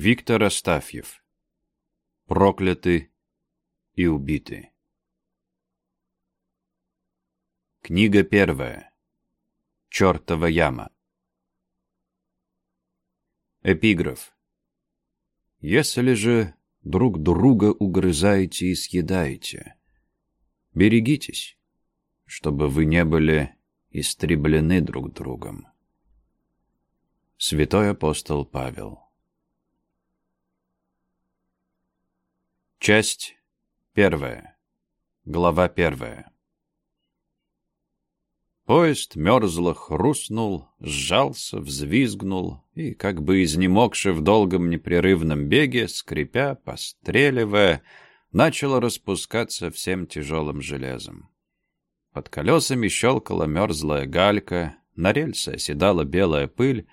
Виктор Астафьев. Прокляты и убиты. Книга первая. Чёртова яма. Эпиграф. Если же друг друга угрызаете и съедаете, берегитесь, чтобы вы не были истреблены друг другом. Святой апостол Павел. Часть первая. Глава первая. Поезд мерзло хрустнул, сжался, взвизгнул и, как бы изнемогши в долгом непрерывном беге, скрипя, постреливая, начал распускаться всем тяжелым железом. Под колесами щелкала мерзлая галька, на рельсы оседала белая пыль,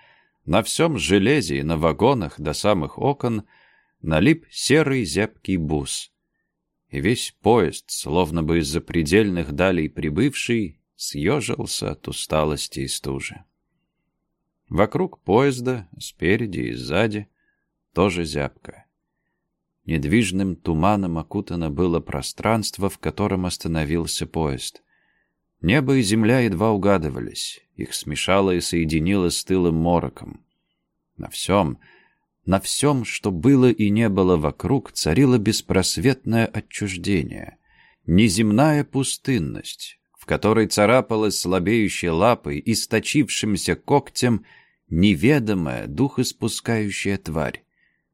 на всем железе и на вагонах до самых окон — налип серый зябкий бус. И весь поезд, словно бы из-за предельных далей прибывший, съежился от усталости и стужи. Вокруг поезда, спереди и сзади, тоже зябко. Недвижным туманом окутано было пространство, в котором остановился поезд. Небо и земля едва угадывались, их смешало и соединило с тылым мороком. На всем — на всем, что было и не было вокруг, царило беспросветное отчуждение, неземная пустынность, в которой царапалась слабеющей лапой, источившимся когтем, неведомая, духоспускающая тварь.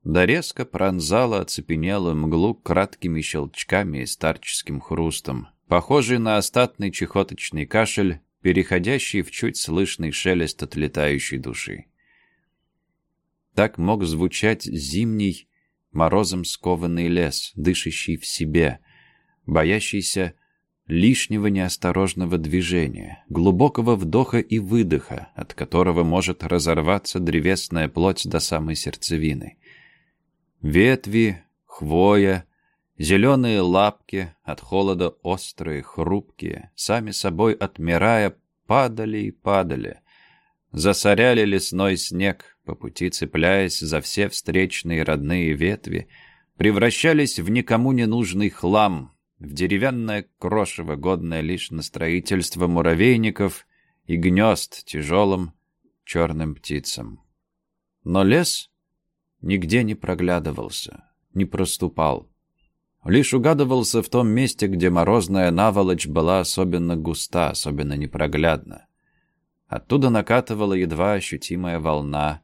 Да резко пронзала оцепенелую мглу краткими щелчками и старческим хрустом, похожий на остатный чехоточный кашель, переходящий в чуть слышный шелест отлетающей души. Так мог звучать зимний, морозом скованный лес, дышащий в себе, боящийся лишнего неосторожного движения, глубокого вдоха и выдоха, от которого может разорваться древесная плоть до самой сердцевины. Ветви, хвоя, зеленые лапки, от холода острые, хрупкие, сами собой отмирая, падали и падали, засоряли лесной снег, по пути цепляясь за все встречные родные ветви, превращались в никому не нужный хлам, в деревянное крошево, годное лишь на строительство муравейников и гнезд тяжелым черным птицам. Но лес нигде не проглядывался, не проступал. Лишь угадывался в том месте, где морозная наволочь была особенно густа, особенно непроглядна. Оттуда накатывала едва ощутимая волна,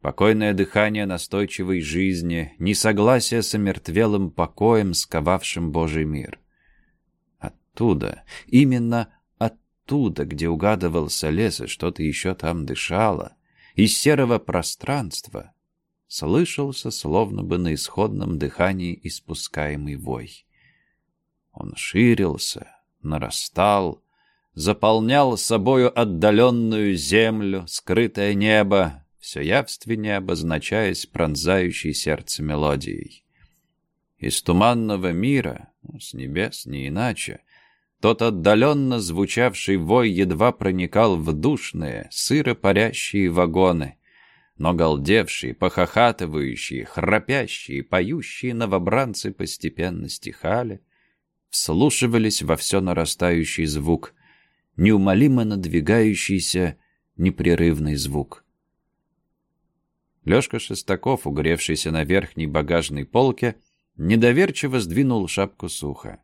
Покойное дыхание настойчивой жизни, несогласие с омертвелым покоем, сковавшим Божий мир. Оттуда, именно оттуда, где угадывался лес и что-то еще там дышало, из серого пространства, слышался, словно бы на исходном дыхании испускаемый вой. Он ширился, нарастал, заполнял собою отдаленную землю, скрытое небо, все явственнее обозначаясь пронзающей сердце мелодией. Из туманного мира, ну, с небес не иначе, тот отдаленно звучавший вой едва проникал в душные, сыро парящие вагоны, но галдевшие, похохатывающие, храпящие, поющие новобранцы постепенно стихали, вслушивались во все нарастающий звук, неумолимо надвигающийся непрерывный звук. Лёшка Шестаков, угревшийся на верхней багажной полке, недоверчиво сдвинул шапку сухо.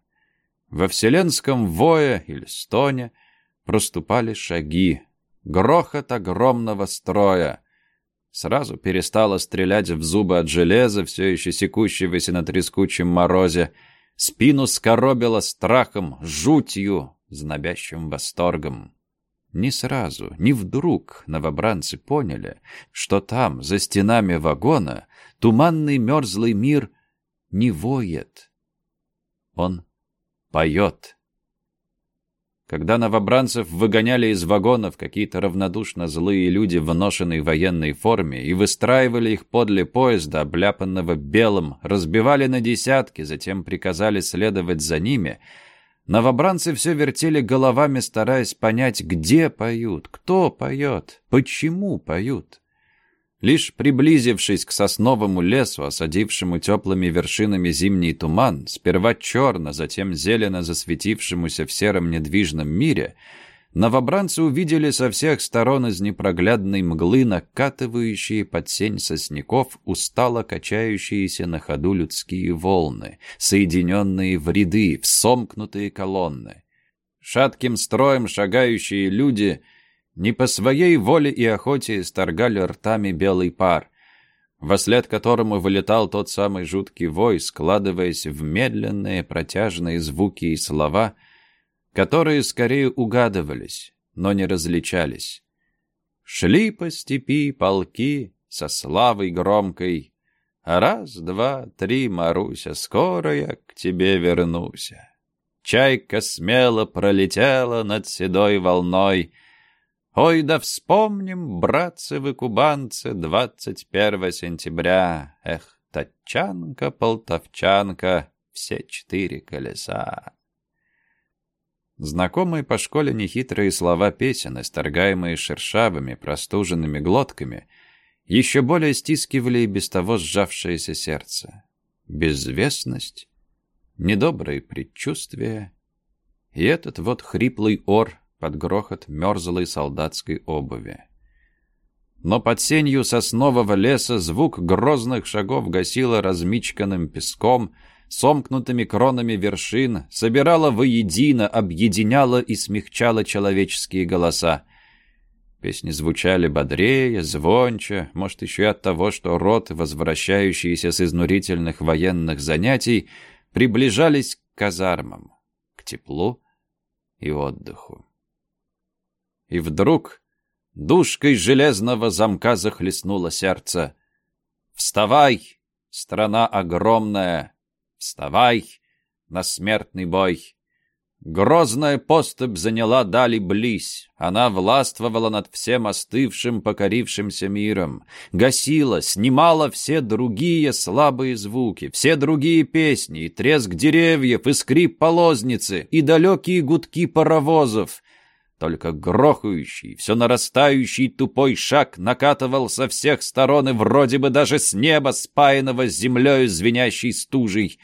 Во вселенском вое или стоне проступали шаги, грохот огромного строя. Сразу перестала стрелять в зубы от железа, все еще секущегося на трескучем морозе. Спину скоробило страхом, жутью, знобящим восторгом. Не сразу, не вдруг новобранцы поняли, что там, за стенами вагона, туманный мерзлый мир не воет. Он поет. Когда новобранцев выгоняли из вагонов какие-то равнодушно злые люди в ношенной военной форме и выстраивали их подле поезда, обляпанного белым, разбивали на десятки, затем приказали следовать за ними — Новобранцы все вертели головами, стараясь понять, где поют, кто поет, почему поют. Лишь приблизившись к сосновому лесу, осадившему теплыми вершинами зимний туман, сперва черно, затем зелено засветившемуся в сером недвижном мире, новобранцы увидели со всех сторон из непроглядной мглы накатывающие под сень сосняков устало качающиеся на ходу людские волны, соединенные в ряды, в сомкнутые колонны. Шатким строем шагающие люди — не по своей воле и охоте сторгали ртами белый пар, вослед которому вылетал тот самый жуткий вой, складываясь в медленные протяжные звуки и слова, которые скорее угадывались, но не различались. Шли по степи полки со славой громкой. Раз, два, три, Маруся, скоро я к тебе вернусь. Чайка смело пролетела над седой волной — Ой, да вспомним, братцы вы кубанцы, 21 сентября. Эх, тачанка, полтовчанка, все четыре колеса. Знакомые по школе нехитрые слова песен, исторгаемые шершавыми, простуженными глотками, еще более стискивали и без того сжавшееся сердце. Безвестность, недобрые предчувствия и этот вот хриплый ор под грохот мерзлой солдатской обуви. Но под сенью соснового леса звук грозных шагов гасило размичканным песком, сомкнутыми кронами вершин, собирала воедино, объединяла и смягчала человеческие голоса. Песни звучали бодрее, звонче, может, еще и от того, что рот, возвращающиеся с изнурительных военных занятий, приближались к казармам, к теплу и отдыху. И вдруг душкой железного замка захлестнуло сердце. «Вставай, страна огромная! Вставай на смертный бой!» Грозная поступь заняла дали близь. Она властвовала над всем остывшим, покорившимся миром. Гасила, снимала все другие слабые звуки, все другие песни, и треск деревьев, и скрип полозницы, и далекие гудки паровозов. Только грохающий, все нарастающий тупой шаг накатывал со всех сторон и вроде бы даже с неба, спаянного с землею звенящей стужей.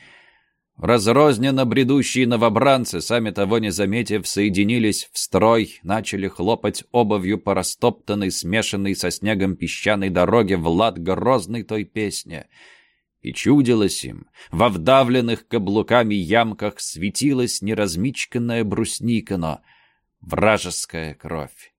Разрозненно бредущие новобранцы, сами того не заметив, соединились в строй, начали хлопать обувью по растоптанной, смешанной со снегом песчаной дороге в лад грозной той песни. И чудилось им, во вдавленных каблуками ямках светилась неразмичканная брусника, но — Вражеская кровь.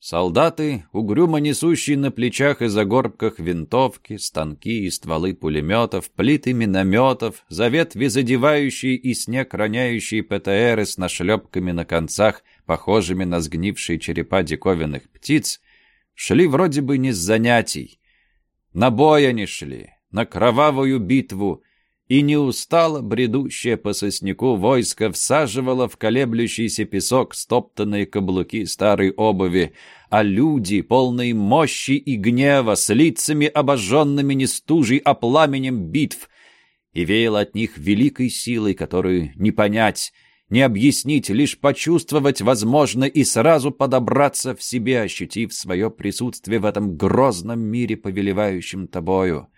Солдаты, угрюмо несущие на плечах и загорбках винтовки, станки и стволы пулеметов, плиты минометов, за ветви задевающие и снег роняющие ПТРы с нашлепками на концах, похожими на сгнившие черепа диковинных птиц, шли вроде бы не с занятий. На бой они шли, на кровавую битву, и не устало бредущее по сосняку войско всаживало в колеблющийся песок стоптанные каблуки старой обуви, а люди, полные мощи и гнева, с лицами обожженными не стужей, а пламенем битв, и веяло от них великой силой, которую не понять, не объяснить, лишь почувствовать возможно и сразу подобраться в себе, ощутив свое присутствие в этом грозном мире, повелевающем тобою.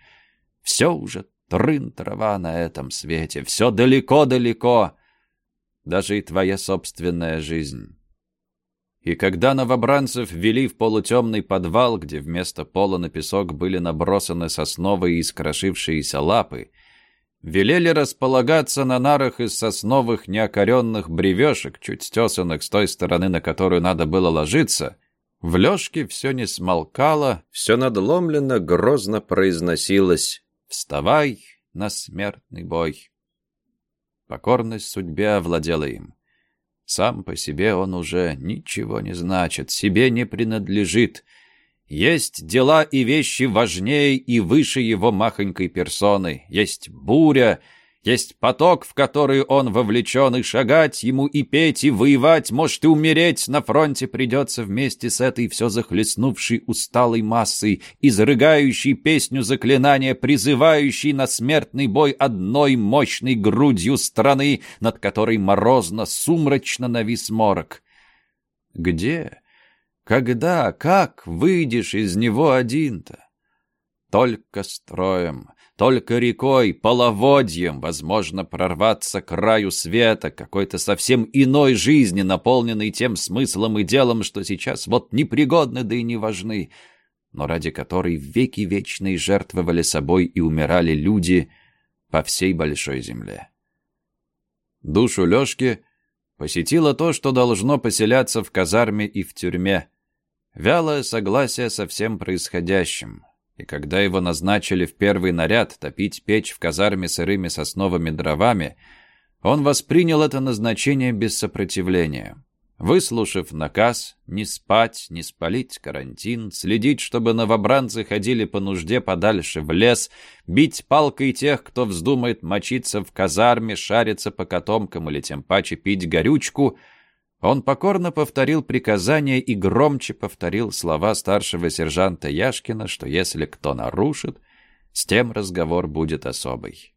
Все уже Трын трава на этом свете, все далеко-далеко, даже и твоя собственная жизнь. И когда новобранцев ввели в полутемный подвал, где вместо пола на песок были набросаны сосновые и скрошившиеся лапы, велели располагаться на нарах из сосновых неокоренных бревешек, чуть стесанных с той стороны, на которую надо было ложиться, в лёжке все не смолкало, все надломленно грозно произносилось Вставай на смертный бой. Покорность судьбе овладела им. Сам по себе он уже ничего не значит, себе не принадлежит. Есть дела и вещи важнее и выше его махонькой персоны. Есть буря, есть поток, в который он вовлечен, и шагать ему, и петь, и воевать, может, и умереть на фронте придется вместе с этой все захлестнувшей усталой массой, изрыгающей песню заклинания, призывающей на смертный бой одной мощной грудью страны, над которой морозно, сумрачно навис морок. Где, когда, как выйдешь из него один-то? Только строем, только рекой, половодьем возможно прорваться к краю света, какой-то совсем иной жизни, наполненной тем смыслом и делом, что сейчас вот непригодны да и не важны, но ради которой веки вечные жертвовали собой и умирали люди по всей большой земле. Душу Лёшки посетило то, что должно поселяться в казарме и в тюрьме. Вялое согласие со всем происходящим, и когда его назначили в первый наряд топить печь в казарме сырыми сосновыми дровами, он воспринял это назначение без сопротивления. Выслушав наказ не спать, не спалить карантин, следить, чтобы новобранцы ходили по нужде подальше в лес, бить палкой тех, кто вздумает мочиться в казарме, шариться по котомкам или тем паче пить горючку — он покорно повторил приказание и громче повторил слова старшего сержанта Яшкина, что если кто нарушит, с тем разговор будет особый.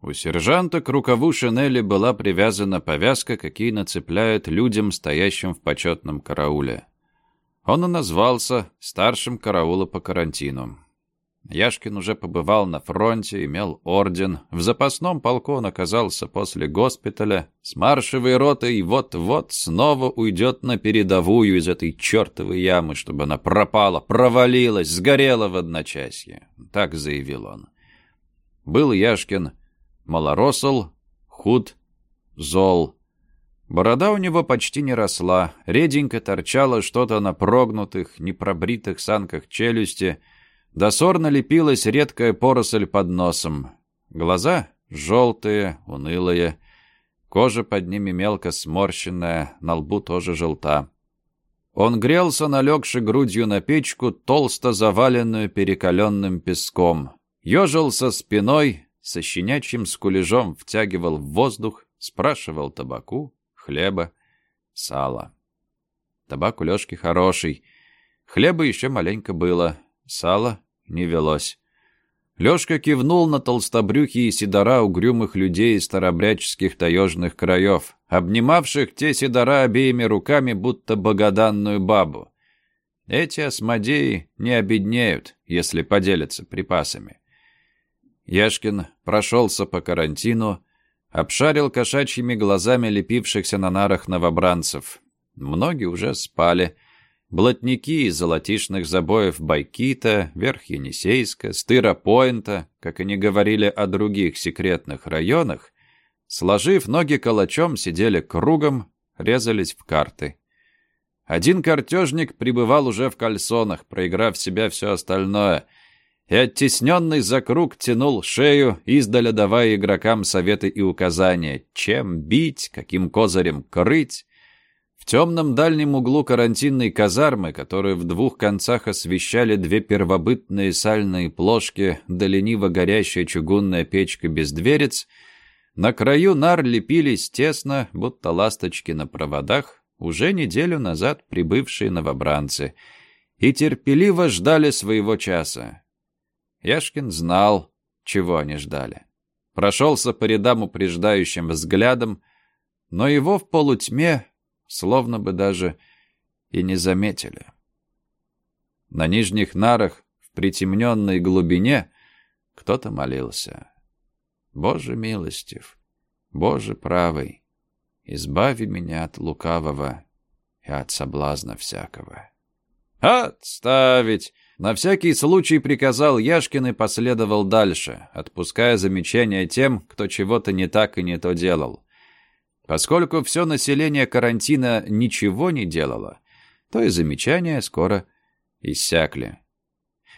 У сержанта к рукаву шинели была привязана повязка, какие нацепляют людям, стоящим в почетном карауле. Он и назвался старшим караула по карантину. Яшкин уже побывал на фронте, имел орден. В запасном полку он оказался после госпиталя. С маршевой ротой вот-вот снова уйдет на передовую из этой чертовой ямы, чтобы она пропала, провалилась, сгорела в одночасье. Так заявил он. Был Яшкин малоросл, худ, зол. Борода у него почти не росла, реденько торчало что-то на прогнутых, непробритых санках челюсти — Досорно лепилась редкая поросль под носом. Глаза желтые, унылые. Кожа под ними мелко сморщенная, на лбу тоже желта. Он грелся, налегши грудью на печку, толсто заваленную перекаленным песком. Ежился спиной, со щенячьим скулежом втягивал в воздух, спрашивал табаку, хлеба, сала. Табак у Лёшки хороший. Хлеба еще маленько было. Сало не велось. Лёшка кивнул на толстобрюхие седора угрюмых людей из старобряческих таежных краев, обнимавших те седора обеими руками, будто богоданную бабу. Эти осмодеи не обеднеют, если поделятся припасами. Яшкин прошелся по карантину, обшарил кошачьими глазами лепившихся на нарах новобранцев. Многие уже спали, Блатники из золотишных забоев Байкита, Верх-Енисейска, Стыра-Пойнта, как они говорили о других секретных районах, сложив ноги калачом, сидели кругом, резались в карты. Один картежник пребывал уже в кальсонах, проиграв себя все остальное, и оттесненный за круг тянул шею, издаля давая игрокам советы и указания, чем бить, каким козырем крыть, в темном дальнем углу карантинной казармы, которые в двух концах освещали две первобытные сальные плошки да лениво горящая чугунная печка без дверец, на краю нар лепились тесно, будто ласточки на проводах, уже неделю назад прибывшие новобранцы, и терпеливо ждали своего часа. Яшкин знал, чего они ждали. Прошелся по рядам упреждающим взглядом, но его в полутьме словно бы даже и не заметили. На нижних нарах, в притемненной глубине, кто-то молился. «Боже милостив, Боже правый, избави меня от лукавого и от соблазна всякого». «Отставить!» На всякий случай приказал Яшкин и последовал дальше, отпуская замечания тем, кто чего-то не так и не то делал. Поскольку все население карантина ничего не делало, то и замечания скоро иссякли.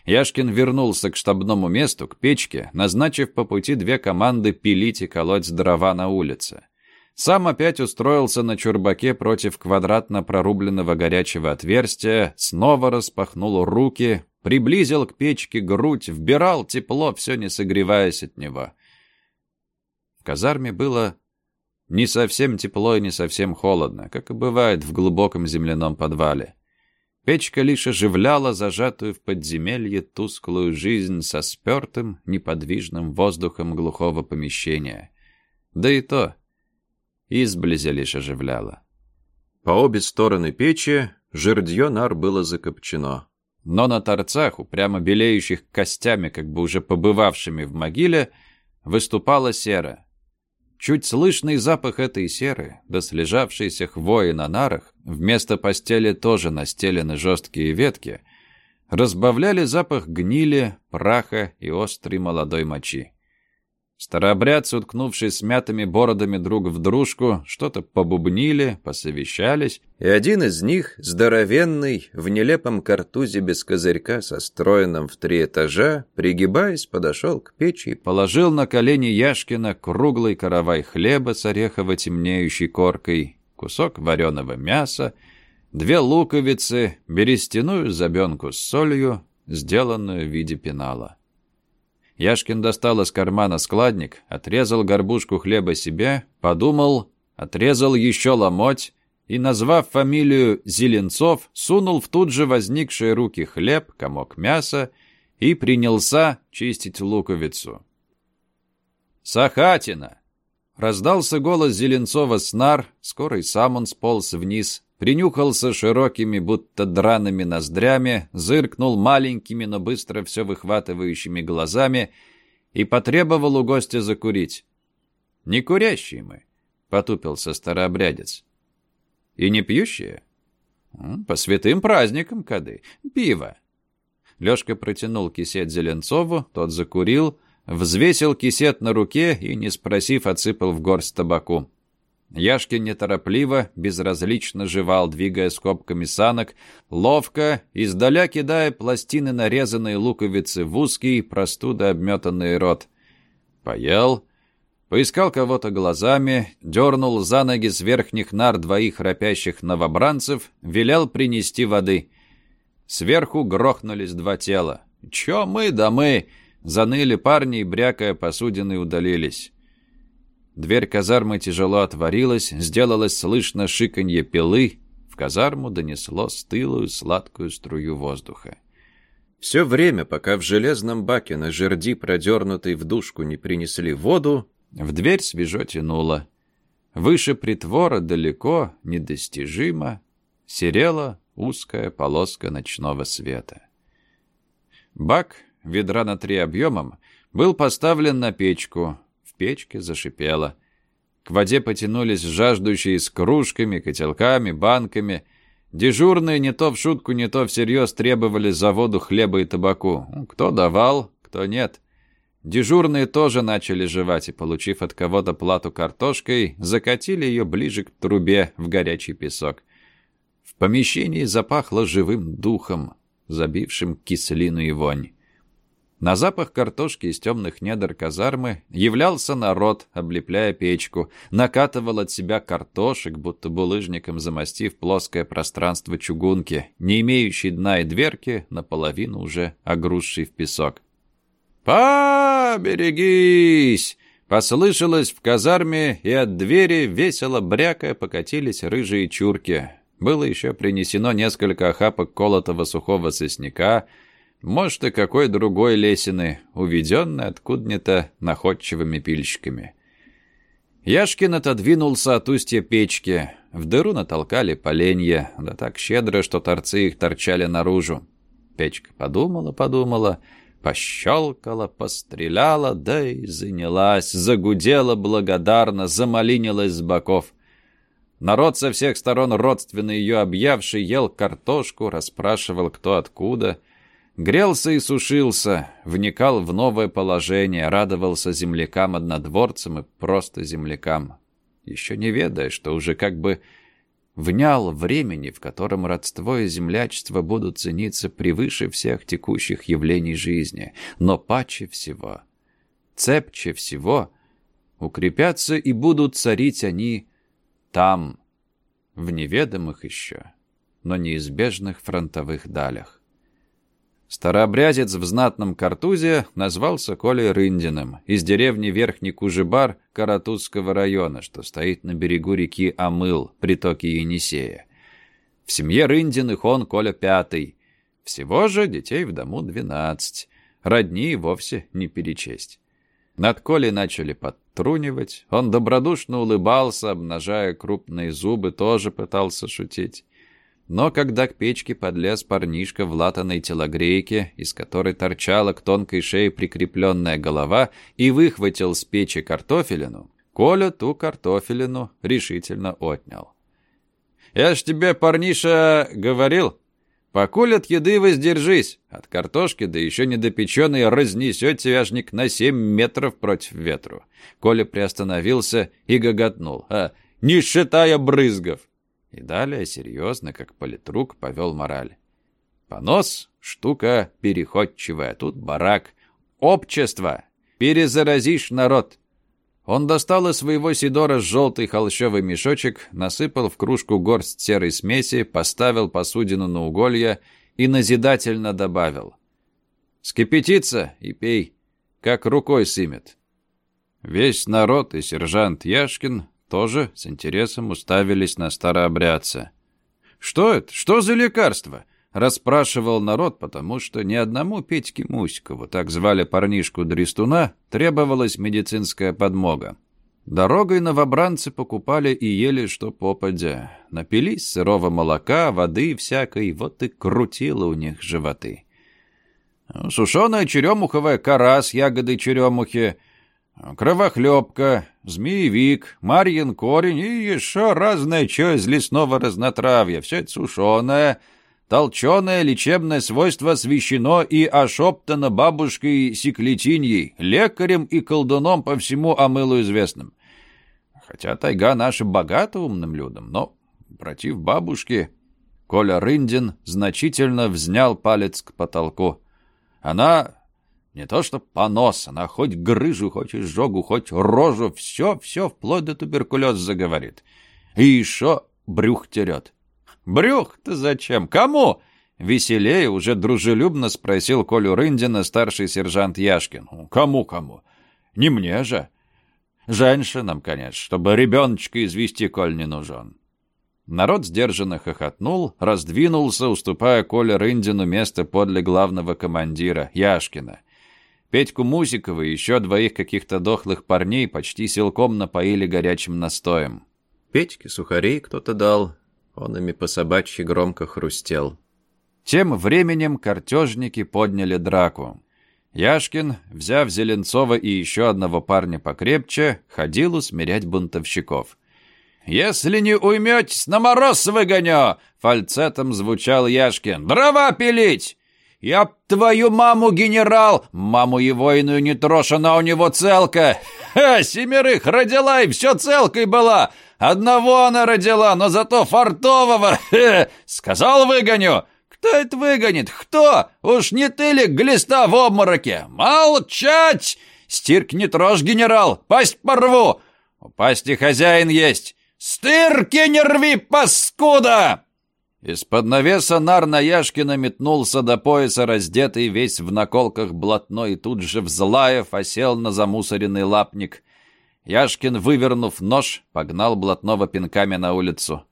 Яшкин вернулся к штабному месту, к печке, назначив по пути две команды пилить и колоть дрова на улице. Сам опять устроился на чурбаке против квадратно прорубленного горячего отверстия, снова распахнул руки, приблизил к печке грудь, вбирал тепло, все не согреваясь от него. В казарме было не совсем тепло и не совсем холодно, как и бывает в глубоком земляном подвале. Печка лишь оживляла зажатую в подземелье тусклую жизнь со спертым, неподвижным воздухом глухого помещения. Да и то, изблизя лишь оживляла. По обе стороны печи жердье нар было закопчено. но на торцах, упрямо белеющих костями, как бы уже побывавшими в могиле, выступала сера. Чуть слышный запах этой серы, да слежавшейся хвои на нарах, вместо постели тоже настелены жесткие ветки, разбавляли запах гнили, праха и острой молодой мочи. Старообрядцы, уткнувшись смятыми бородами друг в дружку, что-то побубнили, посовещались, и один из них, здоровенный, в нелепом картузе без козырька, состроенном в три этажа, пригибаясь, подошел к печи и положил на колени Яшкина круглый каравай хлеба с орехово-темнеющей коркой, кусок вареного мяса, две луковицы, берестяную забенку с солью, сделанную в виде пенала. Яшкин достал из кармана складник, отрезал горбушку хлеба себе, подумал, отрезал еще ломоть и, назвав фамилию Зеленцов, сунул в тут же возникшие руки хлеб, комок мяса и принялся чистить луковицу. «Сахатина!» Раздался голос Зеленцова снар, скоро и сам он сполз вниз, принюхался широкими, будто драными ноздрями, зыркнул маленькими, но быстро все выхватывающими глазами и потребовал у гостя закурить. «Не курящие мы», — потупился старообрядец. «И не пьющие?» «По святым праздникам, кады. Пиво». Лёшка протянул кисет Зеленцову, тот закурил, взвесил кисет на руке и, не спросив, отсыпал в горсть табаку. Яшкин неторопливо, безразлично жевал, двигая скобками санок, ловко, издаля кидая пластины нарезанные луковицы в узкий, простудо обметанный рот. Поел, поискал кого-то глазами, дернул за ноги с верхних нар двоих храпящих новобранцев, велел принести воды. Сверху грохнулись два тела. «Чё мы да мы!» Заныли парни и, брякая посудины, удалились. Дверь казармы тяжело отворилась, сделалось слышно шиканье пилы. В казарму донесло стылую сладкую струю воздуха. Все время, пока в железном баке на жерди, продернутой в душку, не принесли воду, в дверь свежо тянуло. Выше притвора далеко, недостижимо, серела узкая полоска ночного света. Бак, ведра на три объемом, был поставлен на печку, печке зашипело. К воде потянулись жаждущие с кружками, котелками, банками. Дежурные не то в шутку, не то всерьез требовали за воду хлеба и табаку. Кто давал, кто нет. Дежурные тоже начали жевать и, получив от кого-то плату картошкой, закатили ее ближе к трубе в горячий песок. В помещении запахло живым духом, забившим кислину и вонь. На запах картошки из темных недр казармы являлся народ, облепляя печку, накатывал от себя картошек, будто булыжником замостив плоское пространство чугунки, не имеющей дна и дверки, наполовину уже огрузший в песок. «Поберегись!» Послышалось в казарме, и от двери, весело брякая, покатились рыжие чурки. Было еще принесено несколько охапок колотого сухого сосняка, может, и какой другой лесины, уведенной откуда-то находчивыми пильщиками. Яшкин отодвинулся от устья печки. В дыру натолкали поленья, да так щедро, что торцы их торчали наружу. Печка подумала-подумала, пощелкала, постреляла, да и занялась, загудела благодарно, замолинилась с боков. Народ со всех сторон родственно ее объявший ел картошку, расспрашивал кто откуда — Грелся и сушился, вникал в новое положение, радовался землякам-однодворцам и просто землякам. Еще не ведая, что уже как бы внял времени, в котором родство и землячество будут цениться превыше всех текущих явлений жизни, но паче всего, цепче всего, укрепятся и будут царить они там, в неведомых еще, но неизбежных фронтовых далях. Старообрядец в знатном картузе назвался Колей Рындиным, из деревни Верхний Кужебар Каратузского района, что стоит на берегу реки Амыл, притоке Енисея. В семье Рындиных он Коля пятый. Всего же детей в дому двенадцать. Родни вовсе не перечесть. Над Колей начали подтрунивать. Он добродушно улыбался, обнажая крупные зубы, тоже пытался шутить. Но когда к печке подлез парнишка в латаной телогрейке, из которой торчала к тонкой шее прикрепленная голова, и выхватил с печи картофелину, Коля ту картофелину решительно отнял. «Я ж тебе, парниша, говорил, покуль от еды воздержись, от картошки, да еще недопеченной, разнесет тяжник на семь метров против ветру». Коля приостановился и гоготнул. «А, не считая брызгов!» И далее серьезно, как политрук, повел мораль. Понос — штука переходчивая, тут барак. Общество! Перезаразишь народ! Он достал из своего сидора желтый холщовый мешочек, насыпал в кружку горсть серой смеси, поставил посудину на уголья и назидательно добавил. «Скипятиться и пей, как рукой сымет». Весь народ и сержант Яшкин тоже с интересом уставились на старообрядца. «Что это? Что за лекарство?» Расспрашивал народ, потому что ни одному Петьке Мусикову, так звали парнишку Дрестуна, требовалась медицинская подмога. Дорогой новобранцы покупали и ели что попадя. Напились сырого молока, воды всякой, вот и крутило у них животы. Сушеная черемуховая кора с ягодой черемухи — Кровохлебка, змеевик, марьин корень и еще разное что из лесного разнотравья. Все это сушеное, толченое лечебное свойство освящено и ошептано бабушкой Секлетиньей, лекарем и колдуном по всему омылу известным. Хотя тайга наша богата умным людям, но против бабушки... Коля Рындин значительно взнял палец к потолку. Она не то что понос, она хоть грыжу, хоть изжогу, хоть рожу, все, все, вплоть до туберкулез заговорит. И еще брюх терет. Брюх-то зачем? Кому? Веселее, уже дружелюбно спросил Колю Рындина старший сержант Яшкин. Кому-кому? Не мне же. Женщинам, конечно, чтобы ребеночка извести, коль не нужен. Народ сдержанно хохотнул, раздвинулся, уступая Коле Рындину место подле главного командира, Яшкина. Петьку Мусикова и еще двоих каких-то дохлых парней почти силком напоили горячим настоем. Петьке сухарей кто-то дал, он ими по собачьи громко хрустел. Тем временем картежники подняли драку. Яшкин, взяв Зеленцова и еще одного парня покрепче, ходил усмирять бунтовщиков. «Если не уйметесь, на мороз выгоню!» — фальцетом звучал Яшкин. «Дрова пилить! «Я б твою маму, генерал! Маму его иную не трожь, она у него целка! Ха, семерых родила и все целкой была! Одного она родила, но зато фартового! Ха, сказал выгоню! Кто это выгонит? Кто? Уж не ты ли глиста в обмороке? Молчать! Стирк не трожь, генерал! Пасть порву! У пасти хозяин есть! Стырки не рви, паскуда!» Из-под навеса нар на Яшкина метнулся до пояса, раздетый весь в наколках блатной, и тут же, взлаев, осел на замусоренный лапник. Яшкин, вывернув нож, погнал блатного пинками на улицу.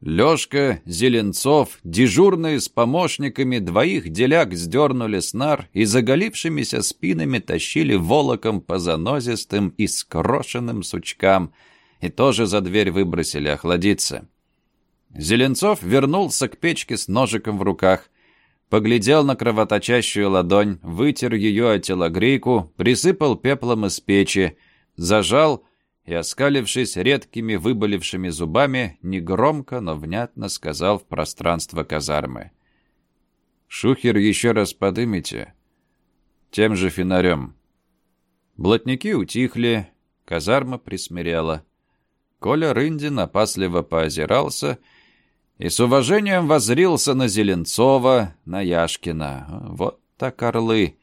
Лёшка, Зеленцов, дежурные с помощниками, двоих деляк сдернули с нар и заголившимися спинами тащили волоком по занозистым и скрошенным сучкам, и тоже за дверь выбросили охладиться. Зеленцов вернулся к печке с ножиком в руках, поглядел на кровоточащую ладонь, вытер ее о телогрейку, присыпал пеплом из печи, зажал и, оскалившись редкими выболившими зубами, негромко, но внятно сказал в пространство казармы. «Шухер еще раз подымите. Тем же фонарем». Блатники утихли, казарма присмирела. Коля Рындин опасливо поозирался — и с уважением возрился на Зеленцова, на Яшкина. Вот так орлы.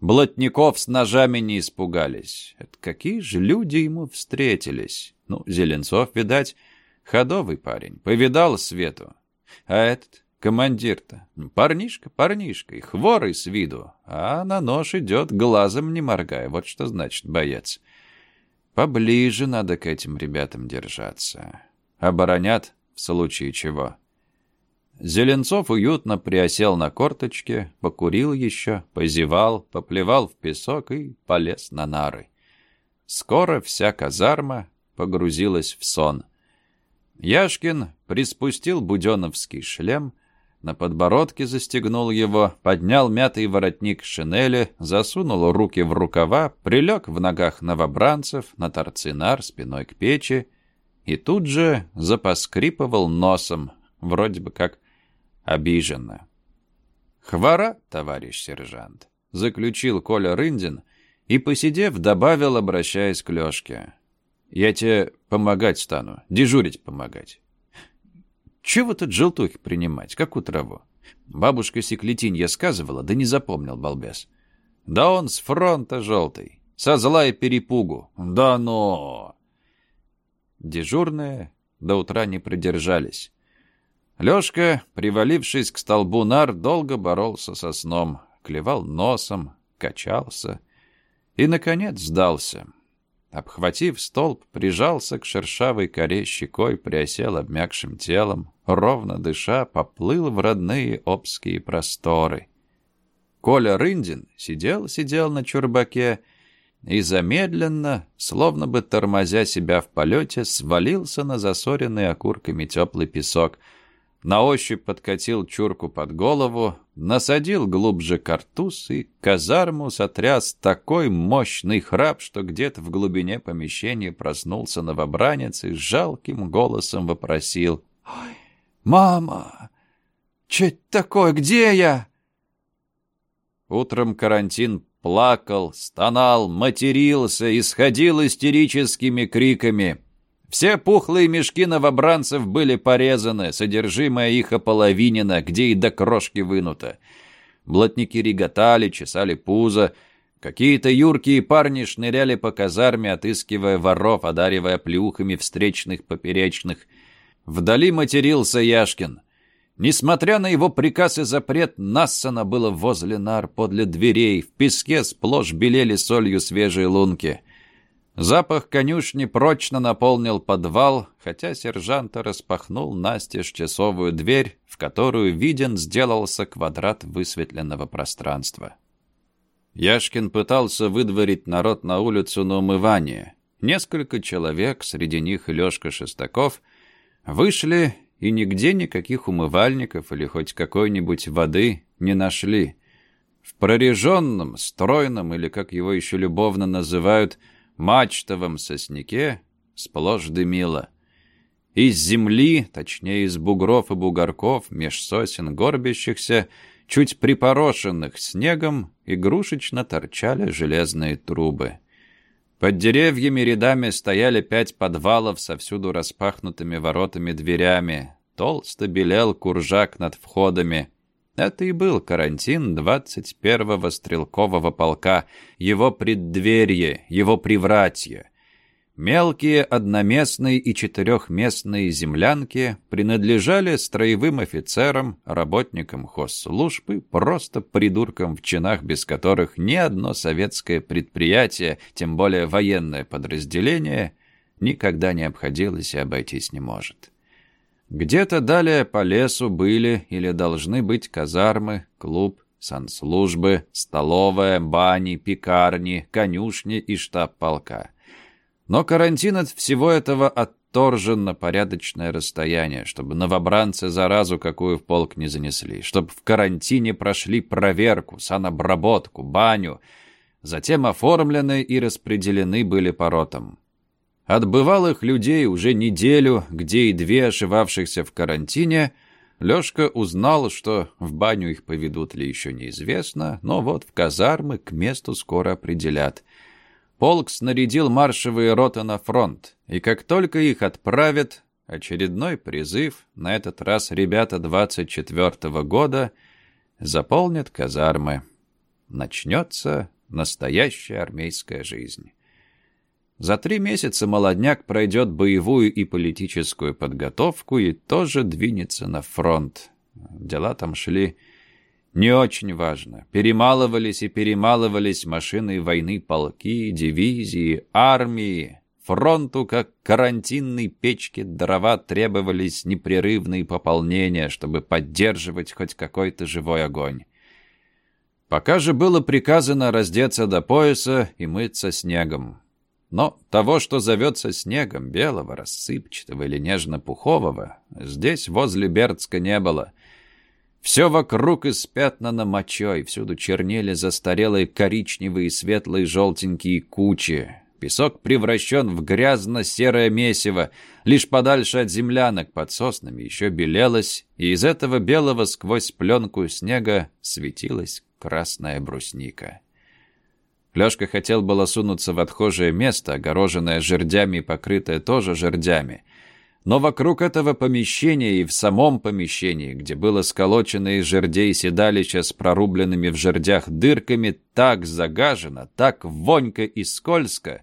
Блатников с ножами не испугались. Это какие же люди ему встретились? Ну, Зеленцов, видать, ходовый парень, повидал свету. А этот, командир-то, парнишка, парнишка, и хворый с виду, а на нож идет, глазом не моргая. Вот что значит боец. Поближе надо к этим ребятам держаться. Оборонят в случае чего. Зеленцов уютно приосел на корточке, покурил еще, позевал, поплевал в песок и полез на нары. Скоро вся казарма погрузилась в сон. Яшкин, приспустил буденовский шлем, на подбородке застегнул его, поднял мятый воротник шинели, засунул руки в рукава, прилег в ногах новобранцев на торцинар спиной к печи и тут же запоскрипывал носом, вроде бы как обиженно. «Хвора, товарищ сержант», — заключил Коля Рындин и, посидев, добавил, обращаясь к Лёшке. «Я тебе помогать стану, дежурить помогать. Чего тут желтухи принимать, какую траву? Бабушка Секлетинья сказывала, да не запомнил балбес. Да он с фронта желтый, со зла и перепугу. Да но... Дежурные до утра не продержались. Лёшка, привалившись к столбу нар, долго боролся со сном, клевал носом, качался и, наконец, сдался. Обхватив столб, прижался к шершавой коре щекой, приосел обмякшим телом, ровно дыша, поплыл в родные обские просторы. Коля Рындин сидел-сидел на чурбаке и замедленно, словно бы тормозя себя в полете, свалился на засоренный окурками теплый песок — на ощупь подкатил чурку под голову, насадил глубже картуз и казарму сотряс такой мощный храп, что где-то в глубине помещения проснулся новобранец и жалким голосом вопросил. «Ой, мама! Че это такое? Где я?» Утром карантин плакал, стонал, матерился, исходил истерическими криками. Все пухлые мешки новобранцев были порезаны, содержимое их ополовинено, где и до крошки вынуто. Блатники реготали, чесали пузо. Какие-то юркие парни шныряли по казарме, отыскивая воров, одаривая плюхами встречных поперечных. Вдали матерился Яшкин. Несмотря на его приказ и запрет, Нассана было возле нар, подле дверей, в песке сплошь белели солью свежие лунки — Запах конюшни прочно наполнил подвал, хотя сержант распахнул настежь часовую дверь, в которую виден сделался квадрат высветленного пространства. Яшкин пытался выдворить народ на улицу на умывание. Несколько человек, среди них Лёшка Шестаков, вышли и нигде никаких умывальников или хоть какой-нибудь воды не нашли. В прореженном, стройном, или как его еще любовно называют – мачтовом сосняке сплошь дымило. Из земли, точнее из бугров и бугорков, меж сосен горбящихся, чуть припорошенных снегом, игрушечно торчали железные трубы. Под деревьями рядами стояли пять подвалов со всюду распахнутыми воротами-дверями. Толсто белел куржак над входами. Это и был карантин 21-го стрелкового полка, его преддверье, его привратье. Мелкие одноместные и четырехместные землянки принадлежали строевым офицерам, работникам хозслужбы, просто придуркам в чинах, без которых ни одно советское предприятие, тем более военное подразделение, никогда не обходилось и обойтись не может. Где-то далее по лесу были или должны быть казармы, клуб, санслужбы, столовая, бани, пекарни, конюшни и штаб полка. Но карантин от всего этого отторжен на порядочное расстояние, чтобы новобранцы заразу какую в полк не занесли, чтобы в карантине прошли проверку, санобработку, баню, затем оформлены и распределены были по ротам. От бывалых людей уже неделю, где и две ошивавшихся в карантине, Лёшка узнал, что в баню их поведут ли еще неизвестно, но вот в казармы к месту скоро определят. Полк снарядил маршевые роты на фронт, и как только их отправят, очередной призыв, на этот раз ребята 24-го года, заполнят казармы. Начнется настоящая армейская жизнь. За три месяца молодняк пройдет боевую и политическую подготовку и тоже двинется на фронт. Дела там шли не очень важно. Перемалывались и перемалывались машины войны полки, дивизии, армии. Фронту, как карантинной печке, дрова требовались непрерывные пополнения, чтобы поддерживать хоть какой-то живой огонь. Пока же было приказано раздеться до пояса и мыться снегом. Но того, что зовется снегом, белого, рассыпчатого или нежно-пухового, здесь возле Бердска не было. Все вокруг испятнано мочой, всюду чернели застарелые коричневые, светлые, желтенькие кучи. Песок превращен в грязно-серое месиво. Лишь подальше от землянок под соснами еще белелось, и из этого белого сквозь пленку снега светилась красная брусника. Лёшка хотел было сунуться в отхожее место, огороженное жердями и покрытое тоже жердями. Но вокруг этого помещения и в самом помещении, где было сколочено из жердей седалища с прорубленными в жердях дырками, так загажено, так вонько и скользко,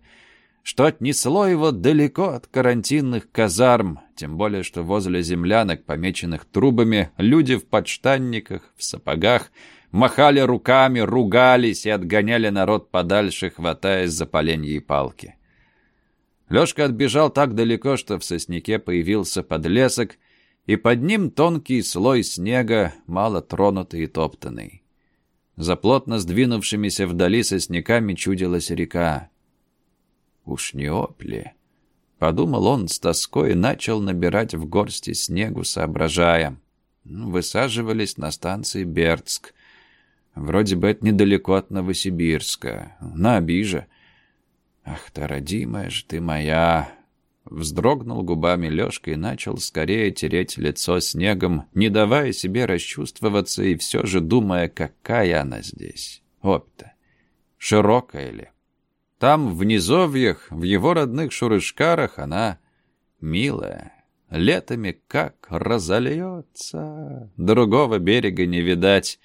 что отнесло его далеко от карантинных казарм, тем более что возле землянок, помеченных трубами, люди в подштанниках, в сапогах, махали руками, ругались и отгоняли народ подальше, хватаясь за поленья и палки. Лёшка отбежал так далеко, что в сосняке появился подлесок, и под ним тонкий слой снега, мало тронутый и топтанный. За плотно сдвинувшимися вдали сосняками чудилась река. «Уж не опли!» Подумал он с тоской и начал набирать в горсти снегу, соображая. Высаживались на станции Бердск. Вроде бы это недалеко от Новосибирска. На Обиже. Ах ты, родимая ж ты моя! Вздрогнул губами Лёшка и начал скорее тереть лицо снегом, не давая себе расчувствоваться и все же думая, какая она здесь. Опта. Широкая ли? Там, в низовьях, в его родных шурышкарах, она милая. Летами как разольется. Другого берега не видать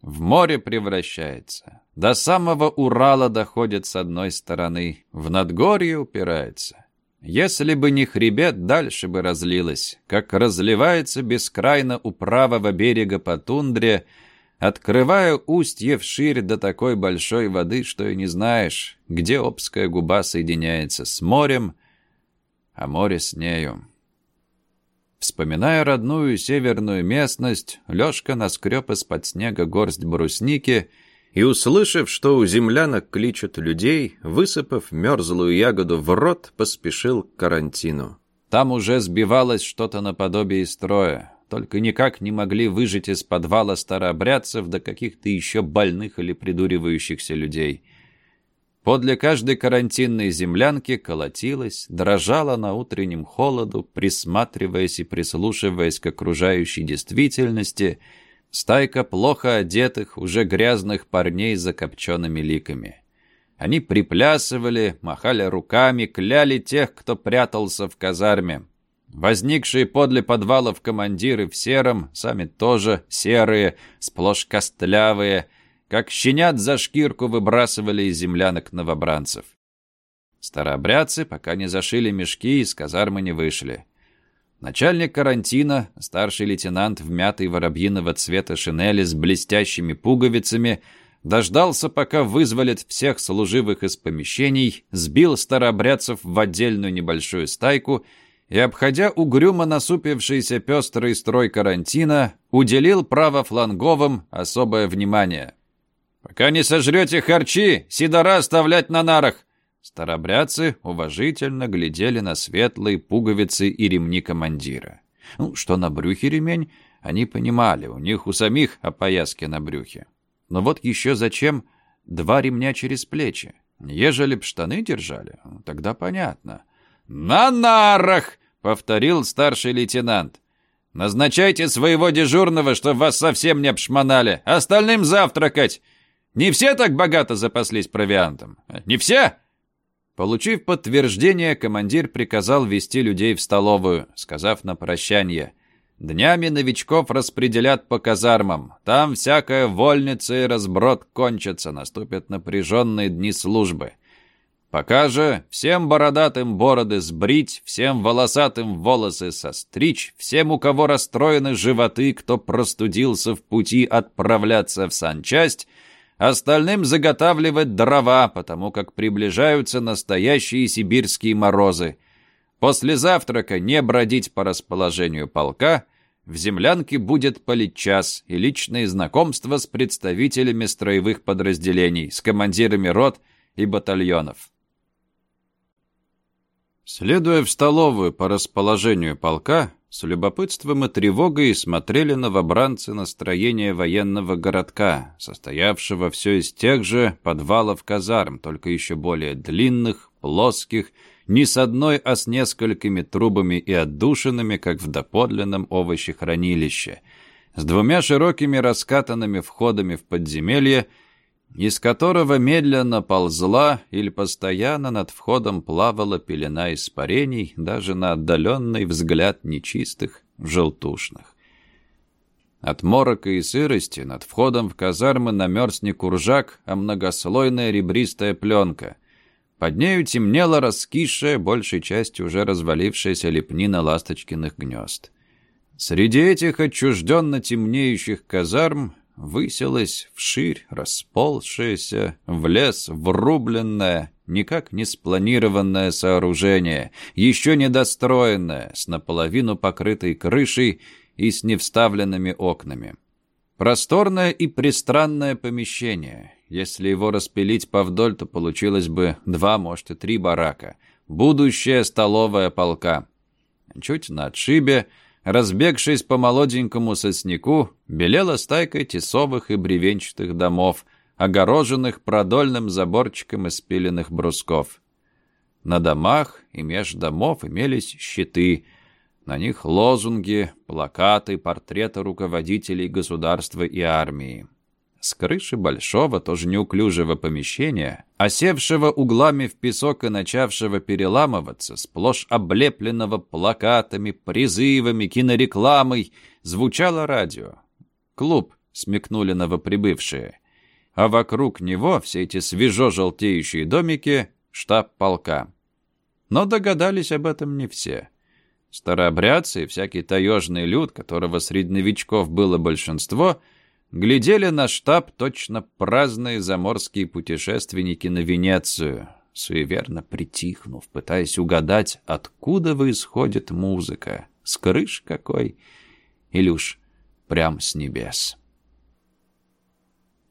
в море превращается. До самого Урала доходит с одной стороны, в надгорье упирается. Если бы не хребет, дальше бы разлилось, как разливается бескрайно у правого берега по тундре, открывая устье вширь до такой большой воды, что и не знаешь, где Обская губа соединяется с морем, а море с нею. Вспоминая родную северную местность, Лёшка наскреб из-под снега горсть брусники и, услышав, что у землянок кличут людей, высыпав мерзлую ягоду в рот, поспешил к карантину. Там уже сбивалось что-то наподобие строя, только никак не могли выжить из подвала старообрядцев до каких-то еще больных или придуривающихся людей – Подле каждой карантинной землянки колотилась, дрожала на утреннем холоду, присматриваясь и прислушиваясь к окружающей действительности, стайка плохо одетых, уже грязных парней с закопченными ликами. Они приплясывали, махали руками, кляли тех, кто прятался в казарме. Возникшие подле подвалов командиры в сером, сами тоже серые, сплошь костлявые – как щенят за шкирку выбрасывали из землянок новобранцев. Старообрядцы, пока не зашили мешки, из казармы не вышли. Начальник карантина, старший лейтенант в мятой воробьиного цвета шинели с блестящими пуговицами, дождался, пока вызволят всех служивых из помещений, сбил старообрядцев в отдельную небольшую стайку и, обходя угрюмо насупившийся пестрый строй карантина, уделил правофланговым особое внимание – «Пока не сожрете харчи, сидора оставлять на нарах!» Старобрядцы уважительно глядели на светлые пуговицы и ремни командира. Ну, что на брюхе ремень, они понимали, у них у самих опояски на брюхе. Но вот еще зачем два ремня через плечи? Ежели б штаны держали, тогда понятно. «На нарах!» — повторил старший лейтенант. «Назначайте своего дежурного, чтобы вас совсем не обшмонали. Остальным завтракать. Не все так богато запаслись провиантом. Не все!» Получив подтверждение, командир приказал вести людей в столовую, сказав на прощание. «Днями новичков распределят по казармам. Там всякая вольница и разброд кончатся, наступят напряженные дни службы. Пока же всем бородатым бороды сбрить, всем волосатым волосы состричь, всем, у кого расстроены животы, кто простудился в пути отправляться в санчасть — Остальным заготавливать дрова, потому как приближаются настоящие сибирские морозы. После завтрака не бродить по расположению полка, в землянке будет политчас и личные знакомства с представителями строевых подразделений, с командирами рот и батальонов. Следуя в столовую по расположению полка, с любопытством и тревогой смотрели новобранцы настроения военного городка, состоявшего все из тех же подвалов казарм, только еще более длинных, плоских, не с одной, а с несколькими трубами и отдушинами, как в доподлинном овощехранилище, с двумя широкими раскатанными входами в подземелье из которого медленно ползла или постоянно над входом плавала пелена испарений даже на отдаленный взгляд нечистых, желтушных. От морока и сырости над входом в казармы намерз не куржак, а многослойная ребристая пленка. Под нею темнела раскисшая, большей частью уже развалившаяся лепнина ласточкиных гнезд. Среди этих отчужденно темнеющих казарм высилась вширь, расползшееся, в лес врубленное, никак не спланированное сооружение, еще недостроенное, с наполовину покрытой крышей и с невставленными окнами. Просторное и пристранное помещение. Если его распилить повдоль, то получилось бы два, может и три барака. Будущая столовая полка. Чуть на отшибе разбегшись по молоденькому сосняку, белела стайка тесовых и бревенчатых домов, огороженных продольным заборчиком из спиленных брусков. На домах и меж домов имелись щиты, на них лозунги, плакаты, портреты руководителей государства и армии. С крыши большого, тоже неуклюжего помещения, осевшего углами в песок и начавшего переламываться, сплошь облепленного плакатами, призывами, кинорекламой, звучало радио. Клуб смекнули новоприбывшие. А вокруг него все эти свежо-желтеющие домики — штаб полка. Но догадались об этом не все. Старообрядцы и всякий таежный люд, которого среди новичков было большинство — глядели на штаб точно праздные заморские путешественники на Венецию, суеверно притихнув, пытаясь угадать, откуда вы исходит музыка, с крыш какой или уж прям с небес.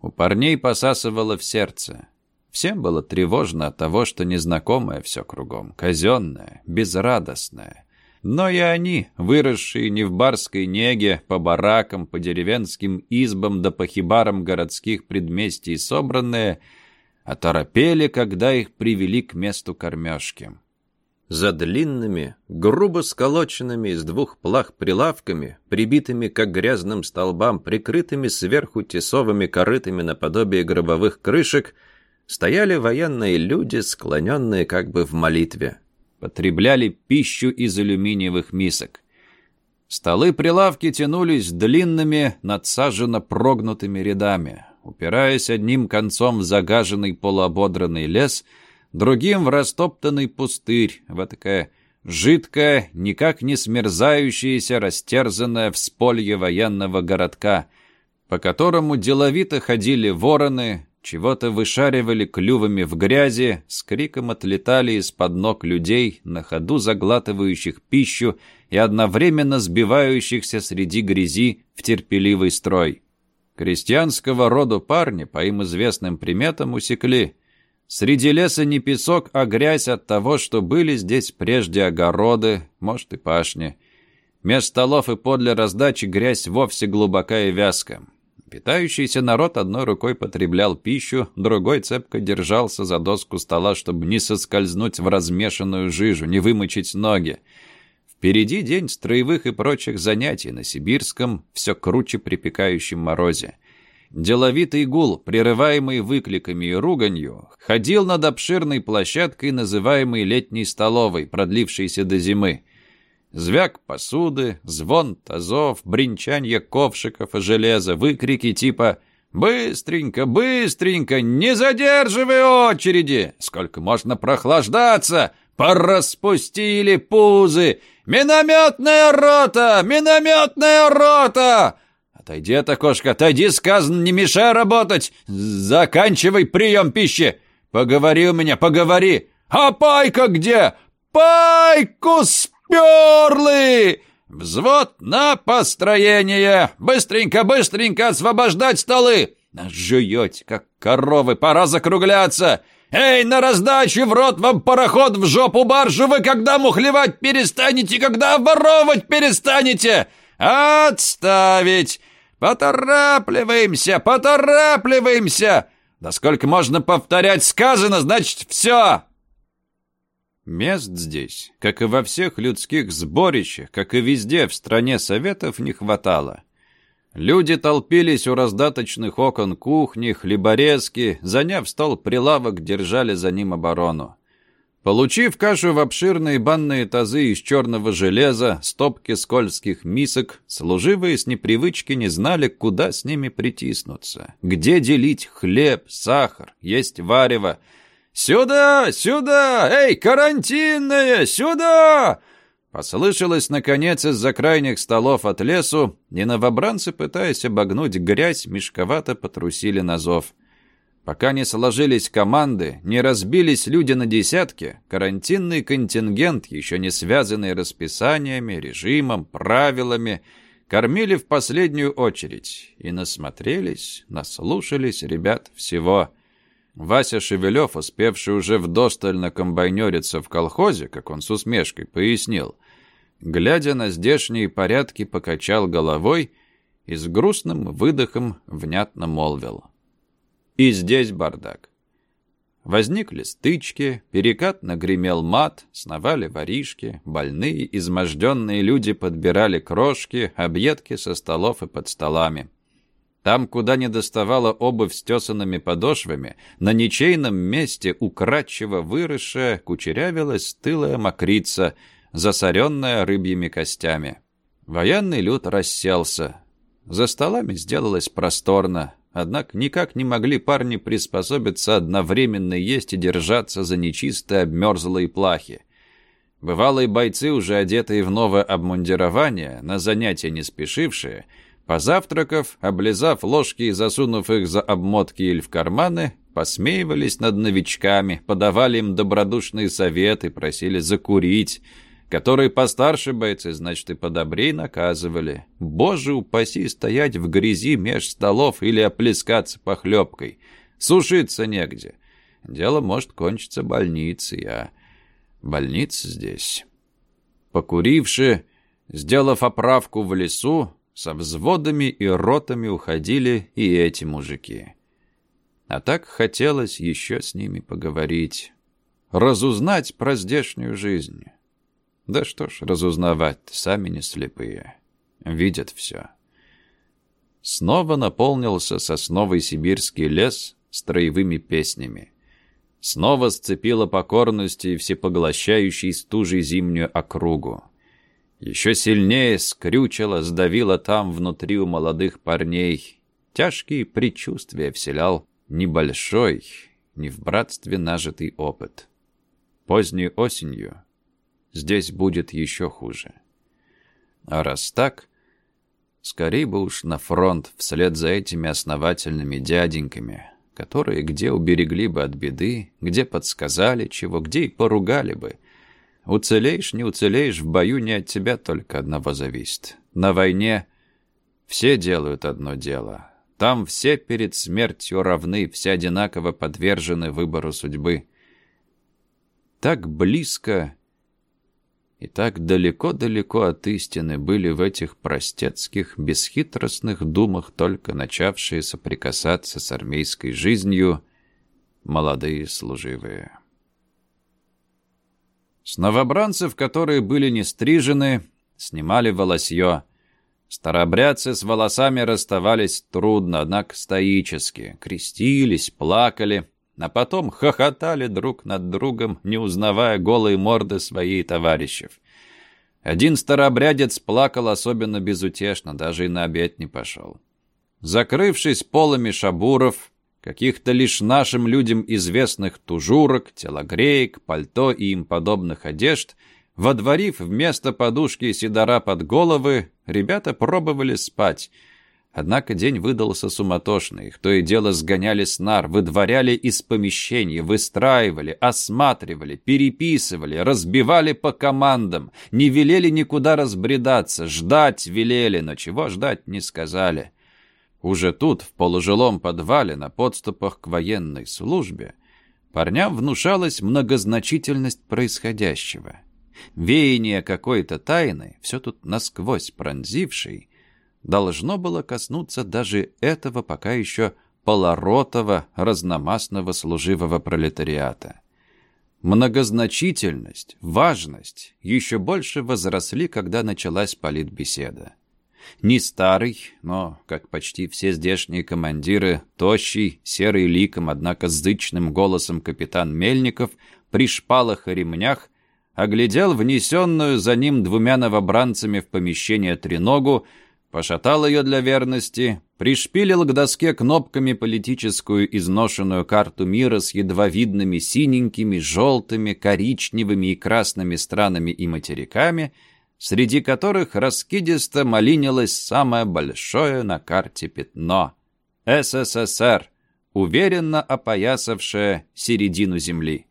У парней посасывало в сердце. Всем было тревожно от того, что незнакомое все кругом, казенное, безрадостное. Но и они, выросшие не в барской неге, по баракам, по деревенским избам да по хибарам городских предместий собранные, оторопели, когда их привели к месту кормежки. За длинными, грубо сколоченными из двух плах прилавками, прибитыми к грязным столбам, прикрытыми сверху тесовыми корытами наподобие гробовых крышек, стояли военные люди, склоненные как бы в молитве потребляли пищу из алюминиевых мисок. Столы-прилавки тянулись длинными, надсаженно прогнутыми рядами, упираясь одним концом в загаженный полуободранный лес, другим в растоптанный пустырь, в такая жидкое, никак не смерзающееся, растерзанное всполье военного городка, по которому деловито ходили вороны, чего-то вышаривали клювами в грязи, с криком отлетали из-под ног людей, на ходу заглатывающих пищу и одновременно сбивающихся среди грязи в терпеливый строй. Крестьянского роду парни, по им известным приметам, усекли. Среди леса не песок, а грязь от того, что были здесь прежде огороды, может и пашни. Меж столов и подле раздачи грязь вовсе глубока и вязка. Питающийся народ одной рукой потреблял пищу, другой цепко держался за доску стола, чтобы не соскользнуть в размешанную жижу, не вымочить ноги. Впереди день строевых и прочих занятий на сибирском, все круче припекающем морозе. Деловитый гул, прерываемый выкликами и руганью, ходил над обширной площадкой, называемой летней столовой, продлившейся до зимы. Звяк посуды, звон тазов, бренчанье ковшиков и железа, выкрики типа «Быстренько, быстренько, не задерживай очереди! Сколько можно прохлаждаться? Пораспустили пузы! Минометная рота! Минометная рота!» «Отойди от окошка, отойди, сказано, не мешай работать! Заканчивай прием пищи! Поговори у меня, поговори! А пайка где? Пайку спи!» Перлы! Взвод на построение! Быстренько, быстренько освобождать столы! Жуете, как коровы, пора закругляться! «Эй, на раздачу в рот вам пароход в жопу баржу! Вы когда мухлевать перестанете, когда воровать перестанете? Отставить! Поторапливаемся, поторапливаемся! Да сколько можно повторять сказано, значит, все!» Мест здесь, как и во всех людских сборищах, как и везде в стране советов, не хватало. Люди толпились у раздаточных окон кухни, хлеборезки, заняв стол прилавок, держали за ним оборону. Получив кашу в обширные банные тазы из черного железа, стопки скользких мисок, служивые с непривычки не знали, куда с ними притиснуться. Где делить хлеб, сахар, есть варево — «Сюда! Сюда! Эй, карантинная! Сюда!» Послышалось, наконец, из-за крайних столов от лесу, и новобранцы, пытаясь обогнуть грязь, мешковато потрусили на зов. Пока не сложились команды, не разбились люди на десятки, карантинный контингент, еще не связанный расписаниями, режимом, правилами, кормили в последнюю очередь и насмотрелись, наслушались ребят всего – Вася Шевелев, успевший уже вдосталь накомбайнериться в колхозе, как он с усмешкой пояснил, глядя на здешние порядки, покачал головой и с грустным выдохом внятно молвил. И здесь бардак. Возникли стычки, перекатно гремел мат, сновали воришки, больные, изможденные люди подбирали крошки, объедки со столов и под столами. Там, куда не доставала обувь с тесанными подошвами, на ничейном месте украдчиво выросшая кучерявилась стылая мокрица, засоренная рыбьими костями. Военный люд расселся. За столами сделалось просторно, однако никак не могли парни приспособиться одновременно есть и держаться за нечистые обмерзлые плахи. Бывалые бойцы, уже одетые в новое обмундирование, на занятия не спешившие, Позавтракав, облизав ложки и засунув их за обмотки или в карманы, посмеивались над новичками, подавали им добродушные советы, просили закурить, которые постарше бойцы, значит, и подобрей наказывали. Боже упаси стоять в грязи меж столов или оплескаться похлебкой. Сушиться негде. Дело может кончиться больницей, а больница здесь. Покуривши, сделав оправку в лесу, со взводами и ротами уходили и эти мужики. А так хотелось еще с ними поговорить. Разузнать про здешнюю жизнь. Да что ж разузнавать сами не слепые. Видят все. Снова наполнился сосновый сибирский лес строевыми песнями. Снова сцепила покорность и всепоглощающей стужей зимнюю округу еще сильнее скрючило, сдавило там внутри у молодых парней. Тяжкие предчувствия вселял небольшой, не в братстве нажитый опыт. Поздней осенью здесь будет еще хуже. А раз так, скорее бы уж на фронт вслед за этими основательными дяденьками, которые где уберегли бы от беды, где подсказали чего, где и поругали бы, Уцелеешь, не уцелеешь, в бою не от тебя только одного зависит. На войне все делают одно дело. Там все перед смертью равны, все одинаково подвержены выбору судьбы. Так близко и так далеко-далеко от истины были в этих простецких, бесхитростных думах, только начавшие соприкасаться с армейской жизнью молодые служивые. С новобранцев, которые были не стрижены, снимали волосье. Старобрядцы с волосами расставались трудно, однако стоически. Крестились, плакали, а потом хохотали друг над другом, не узнавая голые морды своих товарищев. Один старобрядец плакал особенно безутешно, даже и на обед не пошел. Закрывшись полами шабуров, каких-то лишь нашим людям известных тужурок, телогреек, пальто и им подобных одежд, водворив вместо подушки сидора под головы, ребята пробовали спать. Однако день выдался суматошный, их то и дело сгоняли с нар, выдворяли из помещений, выстраивали, осматривали, переписывали, разбивали по командам, не велели никуда разбредаться, ждать велели, но чего ждать не сказали. Уже тут, в полужилом подвале, на подступах к военной службе, Парням внушалась многозначительность происходящего. Веяние какой-то тайны, все тут насквозь пронзившей, должно было коснуться даже этого пока еще полоротого, разномастного служивого пролетариата. Многозначительность, важность еще больше возросли, когда началась политбеседа. Не старый, но, как почти все здешние командиры, тощий, серый ликом, однако зычным голосом капитан Мельников при шпалах и ремнях оглядел внесенную за ним двумя новобранцами в помещение треногу, пошатал ее для верности, пришпилил к доске кнопками политическую изношенную карту мира с едва видными синенькими, желтыми, коричневыми и красными странами и материками, среди которых раскидисто малинилось самое большое на карте пятно — СССР, уверенно опоясавшее середину земли.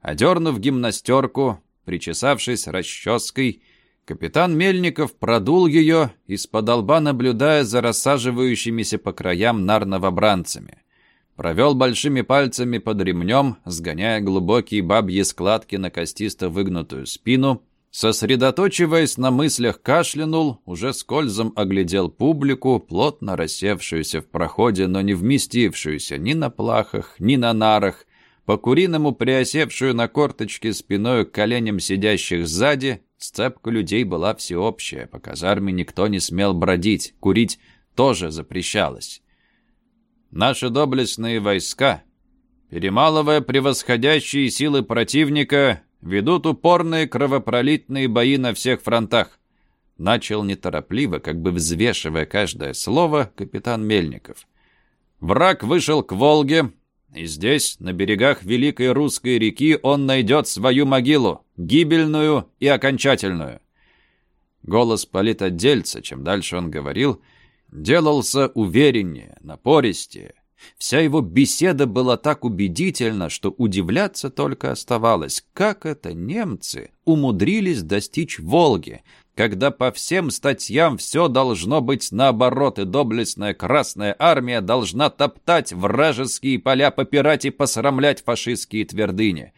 Одернув гимнастерку, причесавшись расческой, Капитан Мельников продул ее, из-под лба наблюдая за рассаживающимися по краям нар-новобранцами. Провел большими пальцами под ремнем, сгоняя глубокие бабьи складки на костисто выгнутую спину, сосредоточиваясь на мыслях, кашлянул, уже скользом оглядел публику, плотно рассевшуюся в проходе, но не вместившуюся ни на плахах, ни на нарах, по-куриному приосевшую на корточке спиной к коленям сидящих сзади, Сцепка людей была всеобщая, по казарме никто не смел бродить, курить тоже запрещалось. Наши доблестные войска, перемалывая превосходящие силы противника, ведут упорные кровопролитные бои на всех фронтах. Начал неторопливо, как бы взвешивая каждое слово, капитан Мельников. Враг вышел к Волге, и здесь, на берегах Великой Русской реки, он найдет свою могилу, гибельную и окончательную. Голос политотдельца, чем дальше он говорил, делался увереннее, напористее. Вся его беседа была так убедительна, что удивляться только оставалось, как это немцы умудрились достичь Волги, когда по всем статьям все должно быть наоборот, и доблестная Красная Армия должна топтать вражеские поля, попирать и посрамлять фашистские твердыни.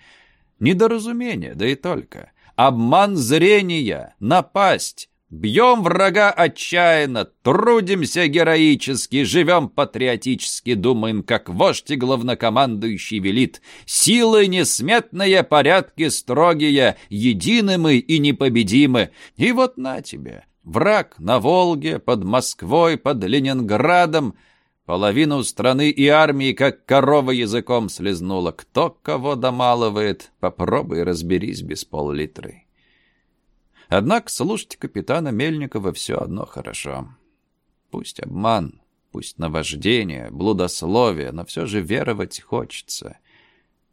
Недоразумение, да и только. Обман зрения, напасть, Бьем врага отчаянно, трудимся героически, живем патриотически, думаем, как вождь и главнокомандующий велит. Силы несметные, порядки строгие, едины мы и непобедимы. И вот на тебе, враг на Волге, под Москвой, под Ленинградом, Половину страны и армии, как корова языком слезнула. Кто кого домалывает, попробуй разберись без пол-литры. Однако слушать капитана Мельникова все одно хорошо. Пусть обман, пусть наваждение, блудословие, но все же веровать хочется.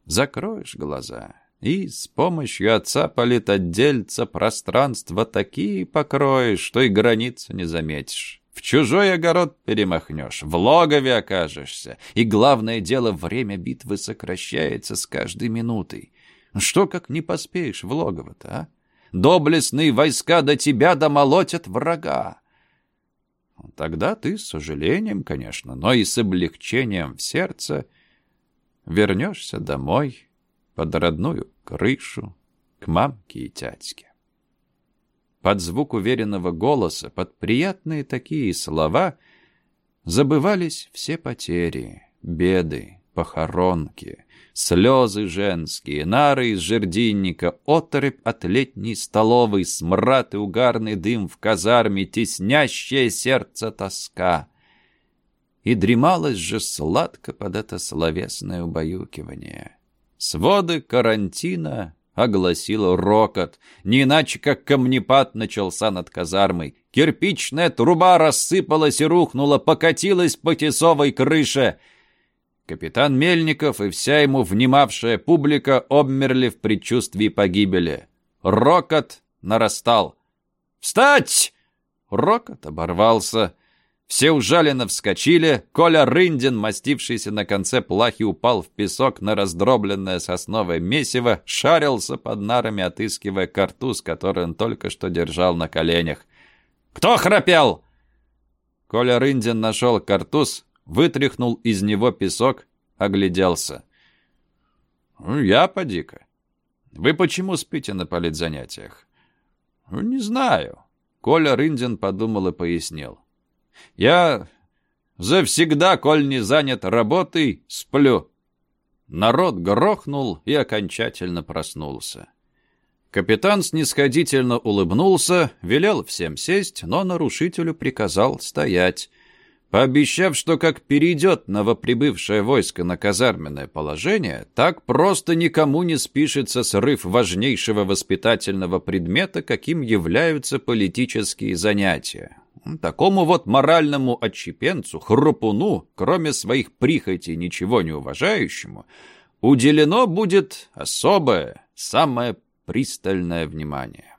Закроешь глаза, и с помощью отца политотдельца пространство такие покроешь, что и границу не заметишь. В чужой огород перемахнешь, в логове окажешься, и, главное дело, время битвы сокращается с каждой минутой. Что, как не поспеешь в логово-то, а? Доблестные войска до тебя домолотят врага. Тогда ты с сожалением, конечно, но и с облегчением в сердце вернешься домой под родную крышу к мамке и тятьке. Под звук уверенного голоса, под приятные такие слова забывались все потери, беды, похоронки, Слезы женские, нары из жердинника, оторопь от летней столовой, смрад и угарный дым в казарме, теснящее сердце тоска. И дремалось же сладко под это словесное убаюкивание. Своды карантина огласил рокот, не иначе как камнепад начался над казармой. Кирпичная труба рассыпалась и рухнула, покатилась по тесовой крыше — Капитан Мельников и вся ему внимавшая публика обмерли в предчувствии погибели. Рокот нарастал. «Встать!» Рокот оборвался. Все ужаленно вскочили. Коля Рындин, мастившийся на конце плахи, упал в песок на раздробленное сосновое месиво, шарился под нарами, отыскивая картуз, который он только что держал на коленях. «Кто храпел?» Коля Рындин нашел картуз, вытряхнул из него песок, огляделся. Ну, я поди-ка. Вы почему спите на политзанятиях? Ну, не знаю. Коля Рындин подумал и пояснил. Я завсегда, коль не занят работой, сплю. Народ грохнул и окончательно проснулся. Капитан снисходительно улыбнулся, велел всем сесть, но нарушителю приказал стоять — пообещав, что как перейдет новоприбывшее войско на казарменное положение, так просто никому не спишется срыв важнейшего воспитательного предмета, каким являются политические занятия. Такому вот моральному отщепенцу, хрупуну, кроме своих прихотей ничего не уважающему, уделено будет особое, самое пристальное внимание.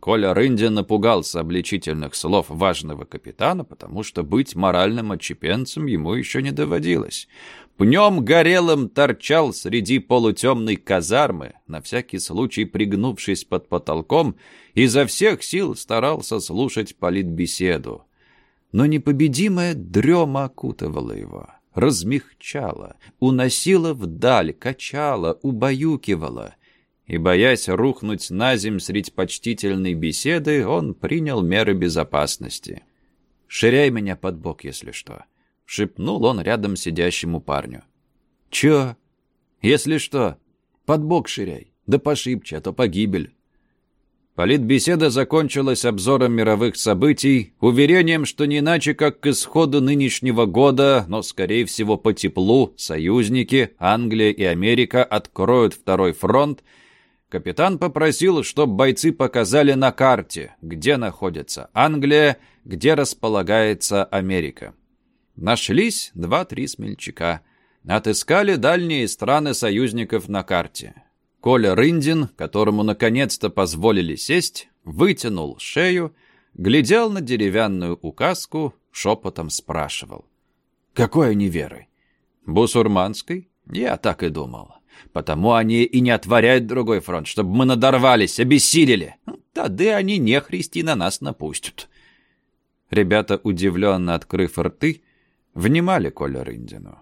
Коля Рындин напугался обличительных слов важного капитана, потому что быть моральным отчепенцем ему еще не доводилось. Пнем горелым торчал среди полутемной казармы, на всякий случай пригнувшись под потолком, изо всех сил старался слушать политбеседу. Но непобедимая дрема окутывала его, размягчала, уносила вдаль, качала, убаюкивала — и, боясь рухнуть на земь средь почтительной беседы, он принял меры безопасности. «Ширяй меня под бок, если что», — шепнул он рядом сидящему парню. «Чё? Если что, под бок ширяй, да пошибче, а то погибель». Политбеседа закончилась обзором мировых событий, уверением, что не иначе, как к исходу нынешнего года, но, скорее всего, по теплу, союзники, Англия и Америка откроют второй фронт, Капитан попросил, чтобы бойцы показали на карте, где находится Англия, где располагается Америка. Нашлись два-три смельчака. Отыскали дальние страны союзников на карте. Коля Рындин, которому наконец-то позволили сесть, вытянул шею, глядел на деревянную указку, шепотом спрашивал. «Какой они веры?» «Бусурманской?» «Я так и думал. Потому они и не отворяют другой фронт, чтобы мы надорвались, обессилели. Тогда они не христи на нас напустят. Ребята, удивленно открыв рты, внимали Коля Рындину.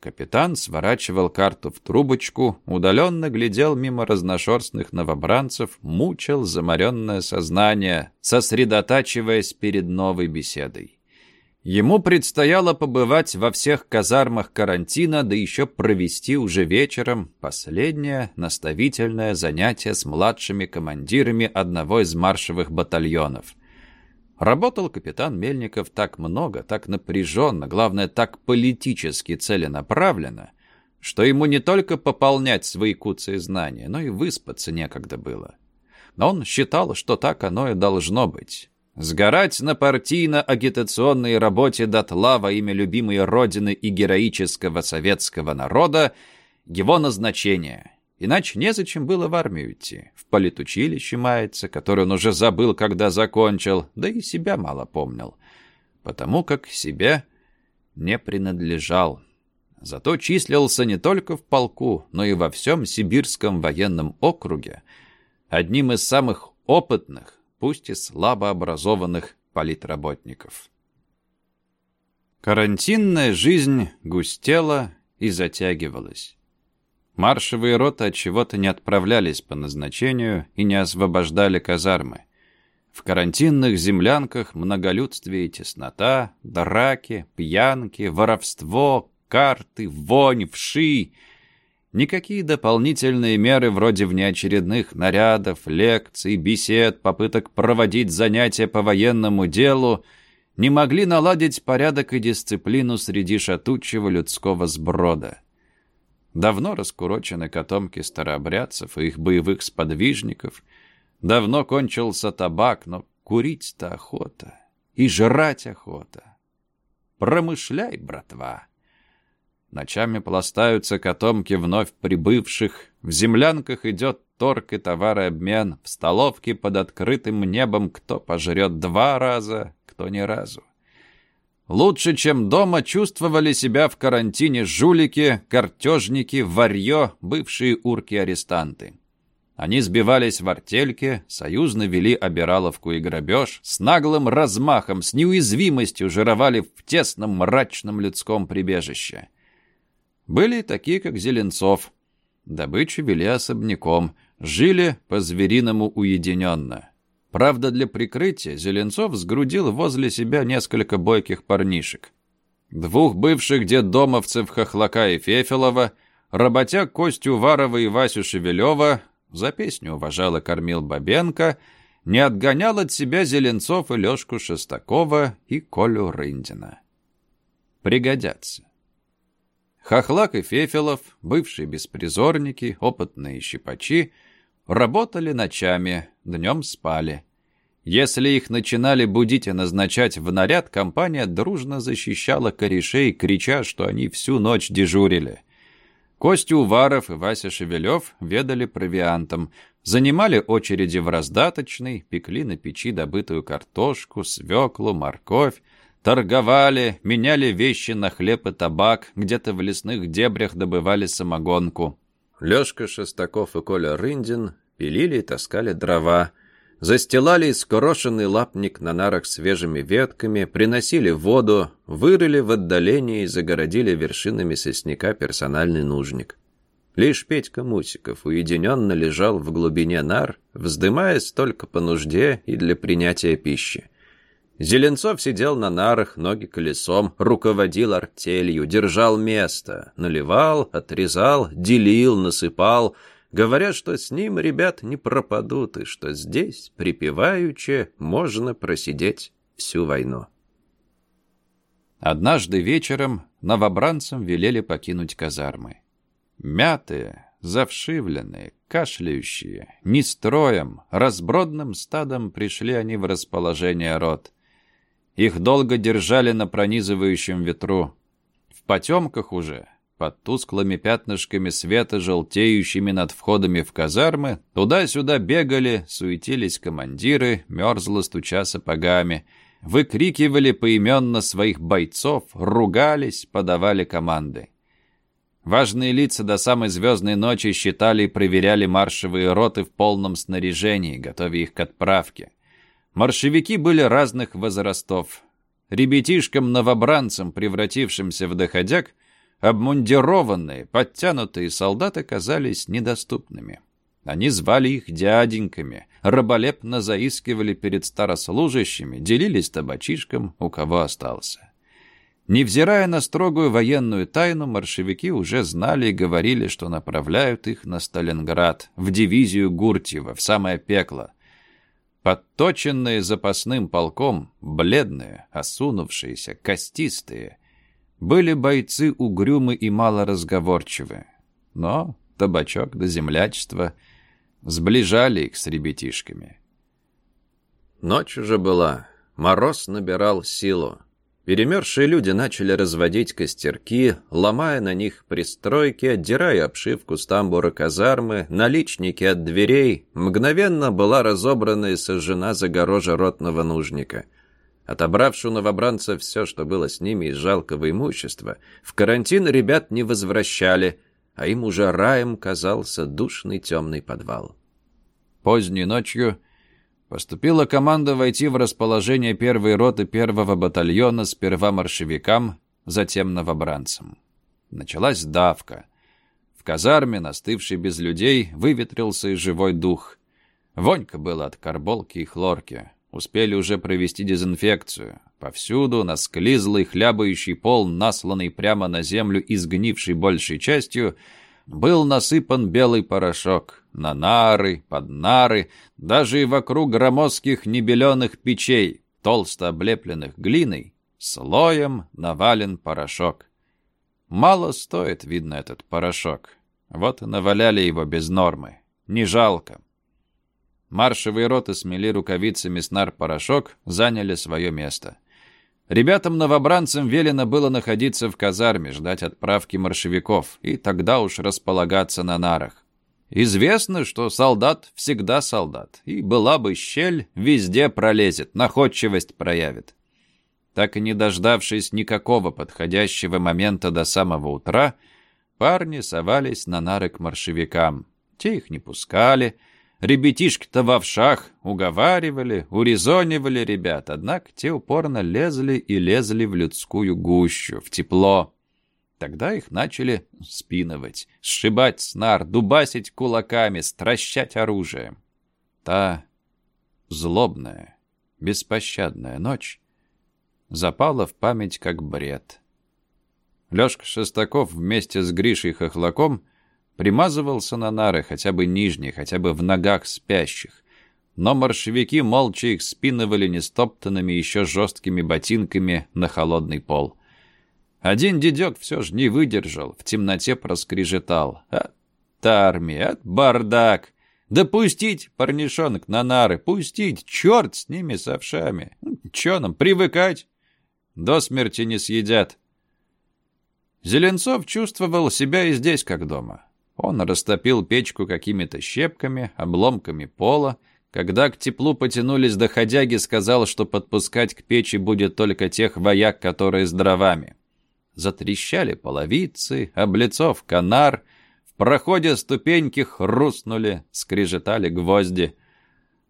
Капитан сворачивал карту в трубочку, удаленно глядел мимо разношерстных новобранцев, мучил заморенное сознание, сосредотачиваясь перед новой беседой. Ему предстояло побывать во всех казармах карантина, да еще провести уже вечером последнее наставительное занятие с младшими командирами одного из маршевых батальонов. Работал капитан Мельников так много, так напряженно, главное, так политически целенаправленно, что ему не только пополнять свои куцые знания, но и выспаться некогда было. Но он считал, что так оно и должно быть. Сгорать на партийно-агитационной работе дотла во имя любимой родины и героического советского народа – его назначение. Иначе незачем было в армию идти. В политучилище мается, которое он уже забыл, когда закончил, да и себя мало помнил. Потому как себе не принадлежал. Зато числился не только в полку, но и во всем Сибирском военном округе, одним из самых опытных, пусть и слабо образованных политработников. Карантинная жизнь густела и затягивалась. Маршевые роты от чего-то не отправлялись по назначению и не освобождали казармы. В карантинных землянках многолюдствие и теснота, драки, пьянки, воровство, карты, вонь, вши — Никакие дополнительные меры вроде внеочередных нарядов, лекций, бесед, попыток проводить занятия по военному делу не могли наладить порядок и дисциплину среди шатучего людского сброда. Давно раскурочены котомки старообрядцев и их боевых сподвижников. Давно кончился табак, но курить-то охота. И жрать охота. Промышляй, братва. Ночами пластаются котомки вновь прибывших, в землянках идет торг и товарообмен, в столовке под открытым небом кто пожрет два раза, кто ни разу. Лучше, чем дома, чувствовали себя в карантине жулики, картежники, варьё, бывшие урки-арестанты. Они сбивались в артельке, союзно вели обираловку и грабеж, с наглым размахом, с неуязвимостью жировали в тесном мрачном людском прибежище. Были такие, как Зеленцов. Добычу вели особняком, жили по-звериному уединенно. Правда, для прикрытия Зеленцов сгрудил возле себя несколько бойких парнишек. Двух бывших детдомовцев Хохлака и Фефелова, работяг Костю Варова и Васю Шевелева, за песню уважал и кормил Бабенко, не отгонял от себя Зеленцов и Лешку Шестакова и Колю Рындина. Пригодятся. Хохлак и Фефелов, бывшие беспризорники, опытные щипачи, работали ночами, днем спали. Если их начинали будить и назначать в наряд, компания дружно защищала корешей, крича, что они всю ночь дежурили. Костя Уваров и Вася Шевелев ведали провиантом, занимали очереди в раздаточной, пекли на печи добытую картошку, свеклу, морковь, торговали, меняли вещи на хлеб и табак, где-то в лесных дебрях добывали самогонку. Лёшка Шестаков и Коля Рындин пилили и таскали дрова, застилали скорошенный лапник на нарах свежими ветками, приносили воду, вырыли в отдалении и загородили вершинами сосняка персональный нужник. Лишь Петька Мусиков уединенно лежал в глубине нар, вздымаясь только по нужде и для принятия пищи. Зеленцов сидел на нарах, ноги колесом, руководил артелью, держал место, наливал, отрезал, делил, насыпал — говоря, что с ним ребят не пропадут и что здесь, припеваючи, можно просидеть всю войну. Однажды вечером новобранцам велели покинуть казармы. Мятые, завшивленные, кашляющие, нестроем, разбродным стадом пришли они в расположение рот. Их долго держали на пронизывающем ветру. В потемках уже под тусклыми пятнышками света, желтеющими над входами в казармы, туда-сюда бегали, суетились командиры, мерзло стуча сапогами, выкрикивали поименно своих бойцов, ругались, подавали команды. Важные лица до самой звездной ночи считали и проверяли маршевые роты в полном снаряжении, готовя их к отправке. Маршевики были разных возрастов. Ребятишкам-новобранцам, превратившимся в доходяг, обмундированные, подтянутые солдаты казались недоступными. Они звали их дяденьками, раболепно заискивали перед старослужащими, делились табачишком, у кого остался. Невзирая на строгую военную тайну, маршевики уже знали и говорили, что направляют их на Сталинград, в дивизию Гуртьева, в самое пекло. Подточенные запасным полком, бледные, осунувшиеся, костистые, были бойцы угрюмы и малоразговорчивы. Но табачок до землячества сближали их с ребятишками. Ночь уже была, мороз набирал силу. Перемерзшие люди начали разводить костерки, ломая на них пристройки, отдирая обшивку с тамбура казармы, наличники от дверей. Мгновенно была разобрана и сожжена загорожа ротного нужника — Отобравши у новобранцев все, что было с ними из жалкого имущества, в карантин ребят не возвращали, а им уже раем казался душный темный подвал. Поздней ночью поступила команда войти в расположение первой роты первого батальона сперва маршевикам, затем новобранцам. Началась давка. В казарме, настывшей без людей, выветрился и живой дух. Вонька было от карболки и хлорки. Успели уже провести дезинфекцию. Повсюду на склизлый хлябающий пол, насланный прямо на землю и сгнивший большей частью, был насыпан белый порошок. На нары, под нары, даже и вокруг громоздких небеленых печей, толсто облепленных глиной, слоем навален порошок. Мало стоит, видно, этот порошок. Вот наваляли его без нормы. Не жалко. Маршевые роты смели рукавицами снар-порошок, заняли свое место. Ребятам-новобранцам велено было находиться в казарме, ждать отправки маршевиков, и тогда уж располагаться на нарах. Известно, что солдат всегда солдат, и была бы щель, везде пролезет, находчивость проявит. Так и не дождавшись никакого подходящего момента до самого утра, парни совались на нары к маршевикам. Те их не пускали, Ребятишки-то в овшах уговаривали, урезонивали ребят, однако те упорно лезли и лезли в людскую гущу, в тепло. Тогда их начали спиновать, сшибать с нар, дубасить кулаками, стращать оружием. Та злобная, беспощадная ночь запала в память как бред. Лёшка Шестаков вместе с Гришей Хохлаком примазывался на нары, хотя бы нижние, хотя бы в ногах спящих. Но маршевики молча их спинывали нестоптанными еще жесткими ботинками на холодный пол. Один дедек все же не выдержал, в темноте проскрежетал. «От армии, от бардак! Да пустить парнишонок на нары, пустить! Черт с ними, с овшами! Че нам, привыкать? До смерти не съедят!» Зеленцов чувствовал себя и здесь как дома. Он растопил печку какими-то щепками, обломками пола. Когда к теплу потянулись доходяги, сказал, что подпускать к печи будет только тех вояк, которые с дровами. Затрещали половицы, облицов канар, в проходе ступеньки хрустнули, скрежетали гвозди.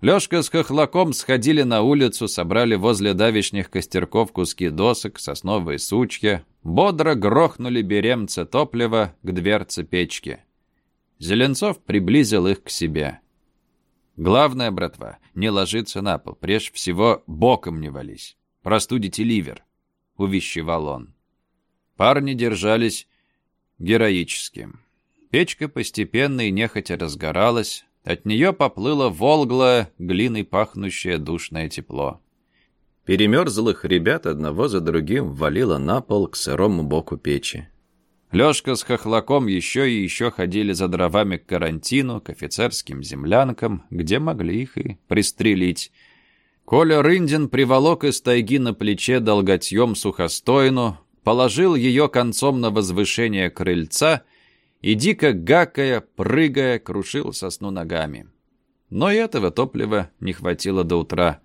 Лёшка с Хохлаком сходили на улицу, собрали возле давишних костерков куски досок, сосновые сучья, бодро грохнули беремца топлива к дверце печки. Зеленцов приблизил их к себе. «Главное, братва, не ложиться на пол, прежде всего боком не вались. Простудите ливер», — увещевал он. Парни держались героически. Печка постепенно и нехотя разгоралась, от нее поплыло волглое, глиной пахнущее душное тепло. Перемерзлых ребят одного за другим валило на пол к сырому боку печи. Лёшка с Хохлаком еще и еще ходили за дровами к карантину, к офицерским землянкам, где могли их и пристрелить. Коля Рындин приволок из тайги на плече долготьем сухостойну, положил ее концом на возвышение крыльца и, дико гакая, прыгая, крушил сосну ногами. Но и этого топлива не хватило до утра.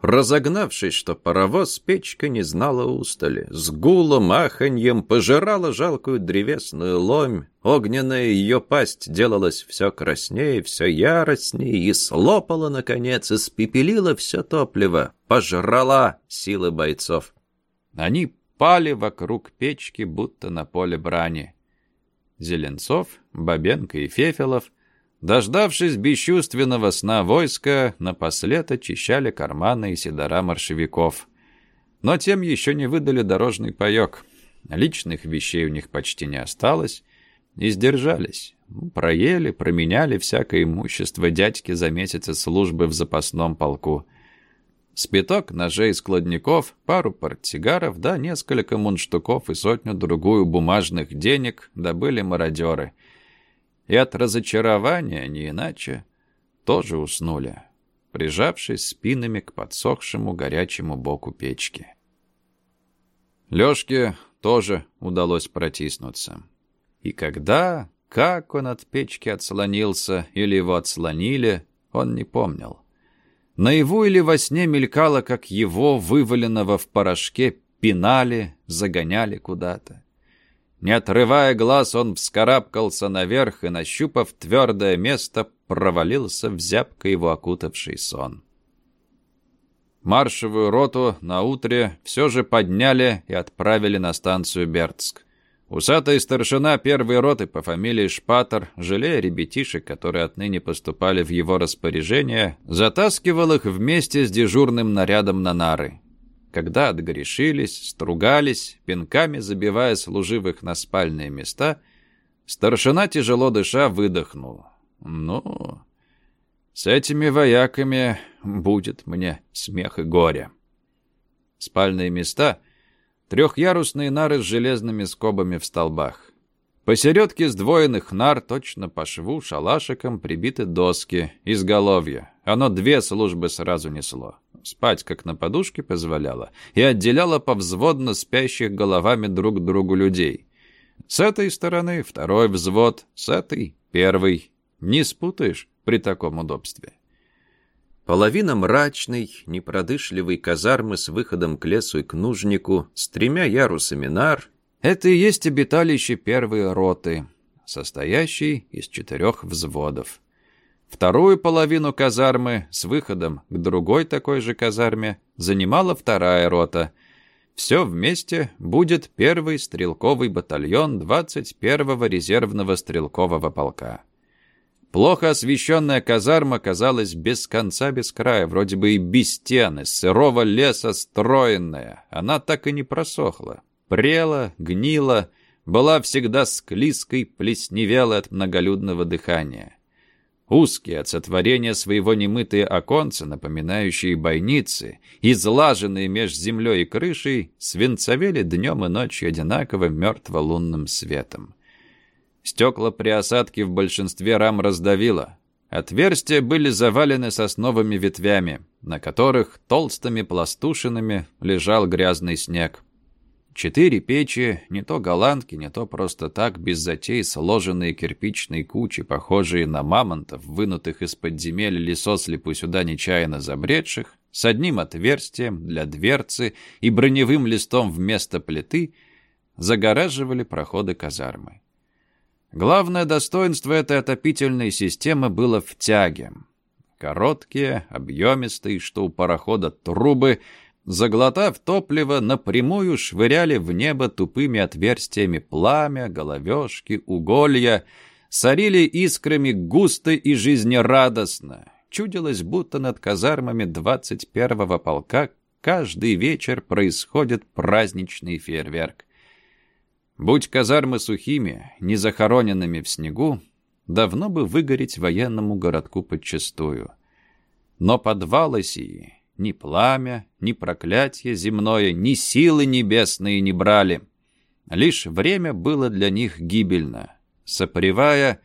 Разогнавшись, что паровоз, печка не знала устали. С гулом, аханьем пожирала жалкую древесную ломь. Огненная ее пасть делалась все краснее, все яростнее и слопала, наконец, испепелила все топливо, пожрала силы бойцов. Они пали вокруг печки, будто на поле брани. Зеленцов, Бабенко и Фефелов — Дождавшись бесчувственного сна войска, напослед очищали карманы и седора маршевиков. Но тем еще не выдали дорожный паек. Личных вещей у них почти не осталось. И сдержались. Проели, променяли всякое имущество дядьки за месяцы службы в запасном полку. Спиток ножей складников, пару портсигаров, да несколько мундштуков и сотню-другую бумажных денег добыли мародеры — и от разочарования, не иначе, тоже уснули, прижавшись спинами к подсохшему горячему боку печки. Лёшке тоже удалось протиснуться. И когда, как он от печки отслонился или его отслонили, он не помнил. Наяву или во сне мелькало, как его, вываленного в порошке, пинали, загоняли куда-то. Не отрывая глаз, он вскарабкался наверх и, нащупав твердое место, провалился в зябко его окутавший сон. Маршевую роту на утре все же подняли и отправили на станцию Бердск. Усатый старшина первой роты по фамилии Шпатер, жалея ребятишек, которые отныне поступали в его распоряжение, затаскивал их вместе с дежурным нарядом на нары когда отгрешились, стругались, пинками забивая служивых на спальные места, старшина, тяжело дыша, выдохнул. «Ну, с этими вояками будет мне смех и горе». Спальные места — трехъярусные нары с железными скобами в столбах. Посередке сдвоенных нар точно по шву шалашиком прибиты доски, изголовья. Оно две службы сразу несло спать как на подушке позволяло, и отделяла повзводно спящих головами друг другу людей. С этой стороны второй взвод, с этой первый. Не спутаешь при таком удобстве. Половина мрачной, непродышливой казармы с выходом к лесу и к нужнику, с тремя ярусами нар — это и есть обиталище первой роты, состоящей из четырех взводов. Вторую половину казармы с выходом к другой такой же казарме занимала вторая рота. Все вместе будет первый стрелковый батальон 21-го резервного стрелкового полка. Плохо освещенная казарма казалась без конца, без края, вроде бы и без стены, сырого леса строенная. Она так и не просохла. Прела, гнила, была всегда склизкой, плесневела от многолюдного дыхания. Узкие от сотворения своего немытые оконца, напоминающие бойницы, излаженные меж землей и крышей, свинцовели днем и ночью одинаково мертво-лунным светом. Стекла при осадке в большинстве рам раздавило. Отверстия были завалены сосновыми ветвями, на которых толстыми пластушинами лежал грязный снег. Четыре печи, не то голландки, не то просто так, без затей, сложенные кирпичной кучи, похожие на мамонтов, вынутых из подземелья лесослепу сюда нечаянно забредших, с одним отверстием для дверцы и броневым листом вместо плиты, загораживали проходы казармы. Главное достоинство этой отопительной системы было в тяге. Короткие, объемистые, что у парохода трубы – заглотав топливо, напрямую швыряли в небо тупыми отверстиями пламя, головешки, уголья, сорили искрами густо и жизнерадостно. Чудилось, будто над казармами 21-го полка каждый вечер происходит праздничный фейерверк. Будь казармы сухими, не захороненными в снегу, давно бы выгореть военному городку подчистую. Но подвалы сии ни пламя, ни проклятие земное, ни силы небесные не брали. Лишь время было для них гибельно. Сопревая,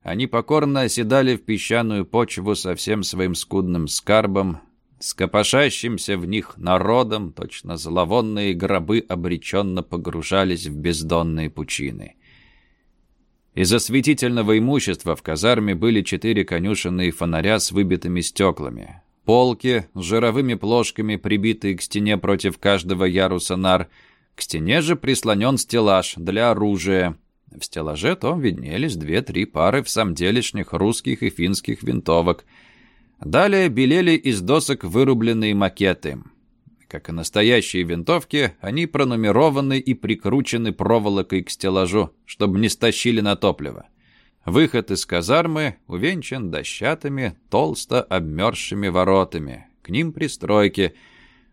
они покорно оседали в песчаную почву со всем своим скудным скарбом, с копошащимся в них народом, точно зловонные гробы обреченно погружались в бездонные пучины. Из осветительного имущества в казарме были четыре конюшенные фонаря с выбитыми стеклами полки с жировыми плошками, прибитые к стене против каждого яруса нар. К стене же прислонен стеллаж для оружия. В стеллаже том виднелись две-три пары в самделишних русских и финских винтовок. Далее белели из досок вырубленные макеты. Как и настоящие винтовки, они пронумерованы и прикручены проволокой к стеллажу, чтобы не стащили на топливо. Выход из казармы увенчан дощатыми, толсто обмерзшими воротами. К ним пристройки.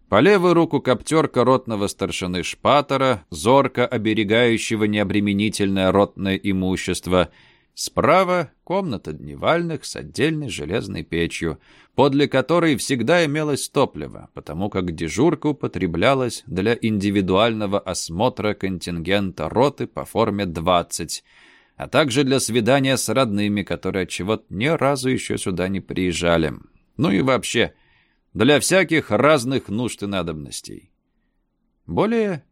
По левую руку коптерка ротного старшины Шпатора, зорко оберегающего необременительное ротное имущество. Справа — комната дневальных с отдельной железной печью, подле которой всегда имелось топливо, потому как дежурка употреблялась для индивидуального осмотра контингента роты по форме 20 — а также для свидания с родными, которые от чего-то ни разу еще сюда не приезжали. Ну и вообще, для всяких разных нужд и надобностей. Более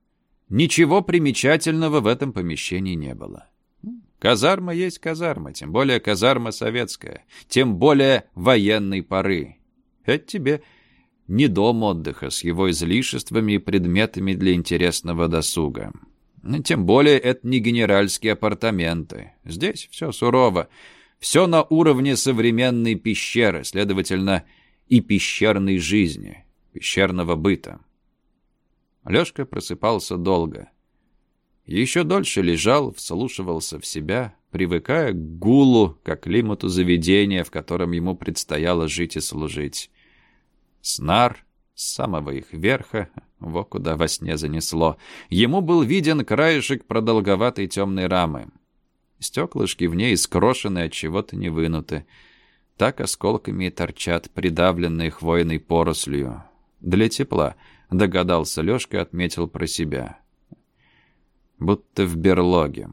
ничего примечательного в этом помещении не было. Казарма есть казарма, тем более казарма советская, тем более военной поры. Это тебе не дом отдыха с его излишествами и предметами для интересного досуга. Ну, тем более это не генеральские апартаменты. Здесь все сурово. Все на уровне современной пещеры, следовательно, и пещерной жизни, пещерного быта. Лёшка просыпался долго. Еще дольше лежал, вслушивался в себя, привыкая к гулу, как климату заведения, в котором ему предстояло жить и служить. Снар с самого их верха во куда во сне занесло. Ему был виден краешек продолговатой темной рамы. Стеклышки в ней скрошены, от чего-то не вынуты. Так осколками и торчат, придавленные хвойной порослью. Для тепла, догадался Лёшка, отметил про себя. Будто в берлоге.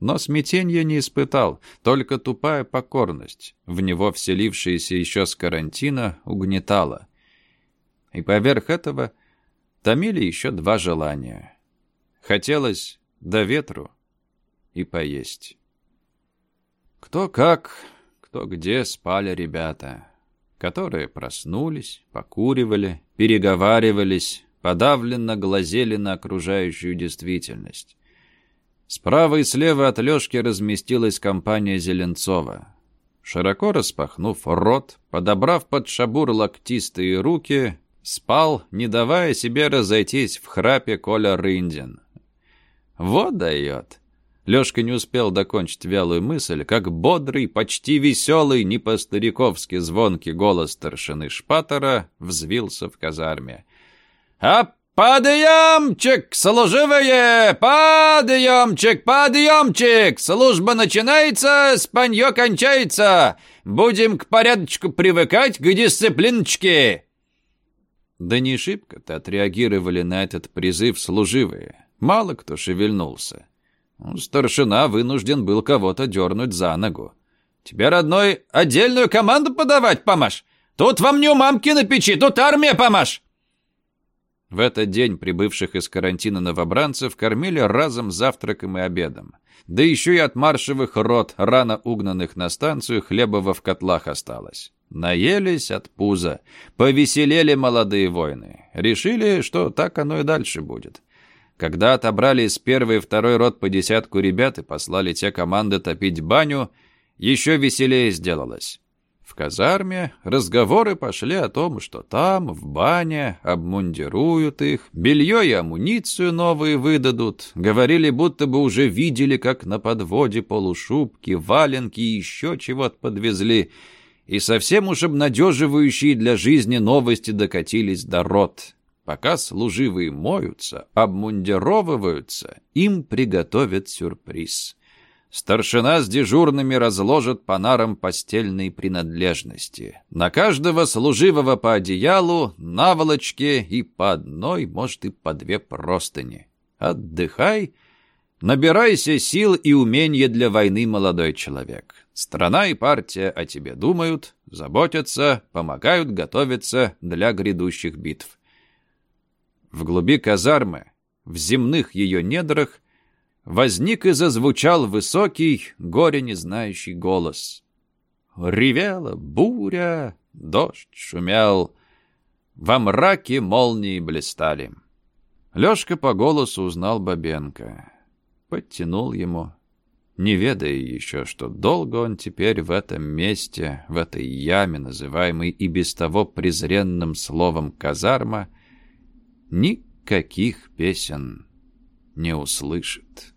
Но смятения не испытал, только тупая покорность, в него вселившаяся еще с карантина, угнетала. И поверх этого — томили еще два желания. Хотелось до ветру и поесть. Кто как, кто где спали ребята, которые проснулись, покуривали, переговаривались, подавленно глазели на окружающую действительность. Справа и слева от Лёшки разместилась компания Зеленцова. Широко распахнув рот, подобрав под шабур локтистые руки, Спал, не давая себе разойтись в храпе Коля Рындин. Вот дает. Лёшка не успел докончить вялую мысль, как бодрый, почти веселый, не по-стариковски звонкий голос старшины Шпатора взвился в казарме. «А подъемчик, служивые! Подъемчик, подъемчик! Служба начинается, спанье кончается! Будем к порядочку привыкать, к дисциплиночке!» Да не шибко-то отреагировали на этот призыв служивые. Мало кто шевельнулся. Старшина вынужден был кого-то дернуть за ногу. «Тебе, родной, отдельную команду подавать, помашь? Тут вам не у мамки на печи, тут армия, помашь!» В этот день прибывших из карантина новобранцев кормили разом завтраком и обедом. Да еще и от маршевых рот, рано угнанных на станцию, хлебова в котлах осталось. Наелись от пуза. Повеселели молодые воины. Решили, что так оно и дальше будет. Когда отобрали из первой и второй рот по десятку ребят и послали те команды топить баню, еще веселее сделалось. В казарме разговоры пошли о том, что там, в бане, обмундируют их, белье и амуницию новые выдадут. Говорили, будто бы уже видели, как на подводе полушубки, валенки и еще чего-то подвезли. И совсем уж обнадеживающие для жизни новости докатились до рот. Пока служивые моются, обмундировываются, им приготовят сюрприз. Старшина с дежурными разложат по нарам постельные принадлежности. На каждого служивого по одеялу, наволочке и по одной, может, и по две простыни. Отдыхай, набирайся сил и умения для войны, молодой человек. Страна и партия о тебе думают, заботятся, помогают готовиться для грядущих битв. В глуби казармы, в земных ее недрах, возник и зазвучал высокий, горе не знающий голос. Ревела буря, дождь шумел, во мраке молнии блистали. Лёшка по голосу узнал Бабенко. Подтянул ему, не ведая еще, что долго он теперь в этом месте, в этой яме, называемой и без того презренным словом «казарма», никаких песен не услышит.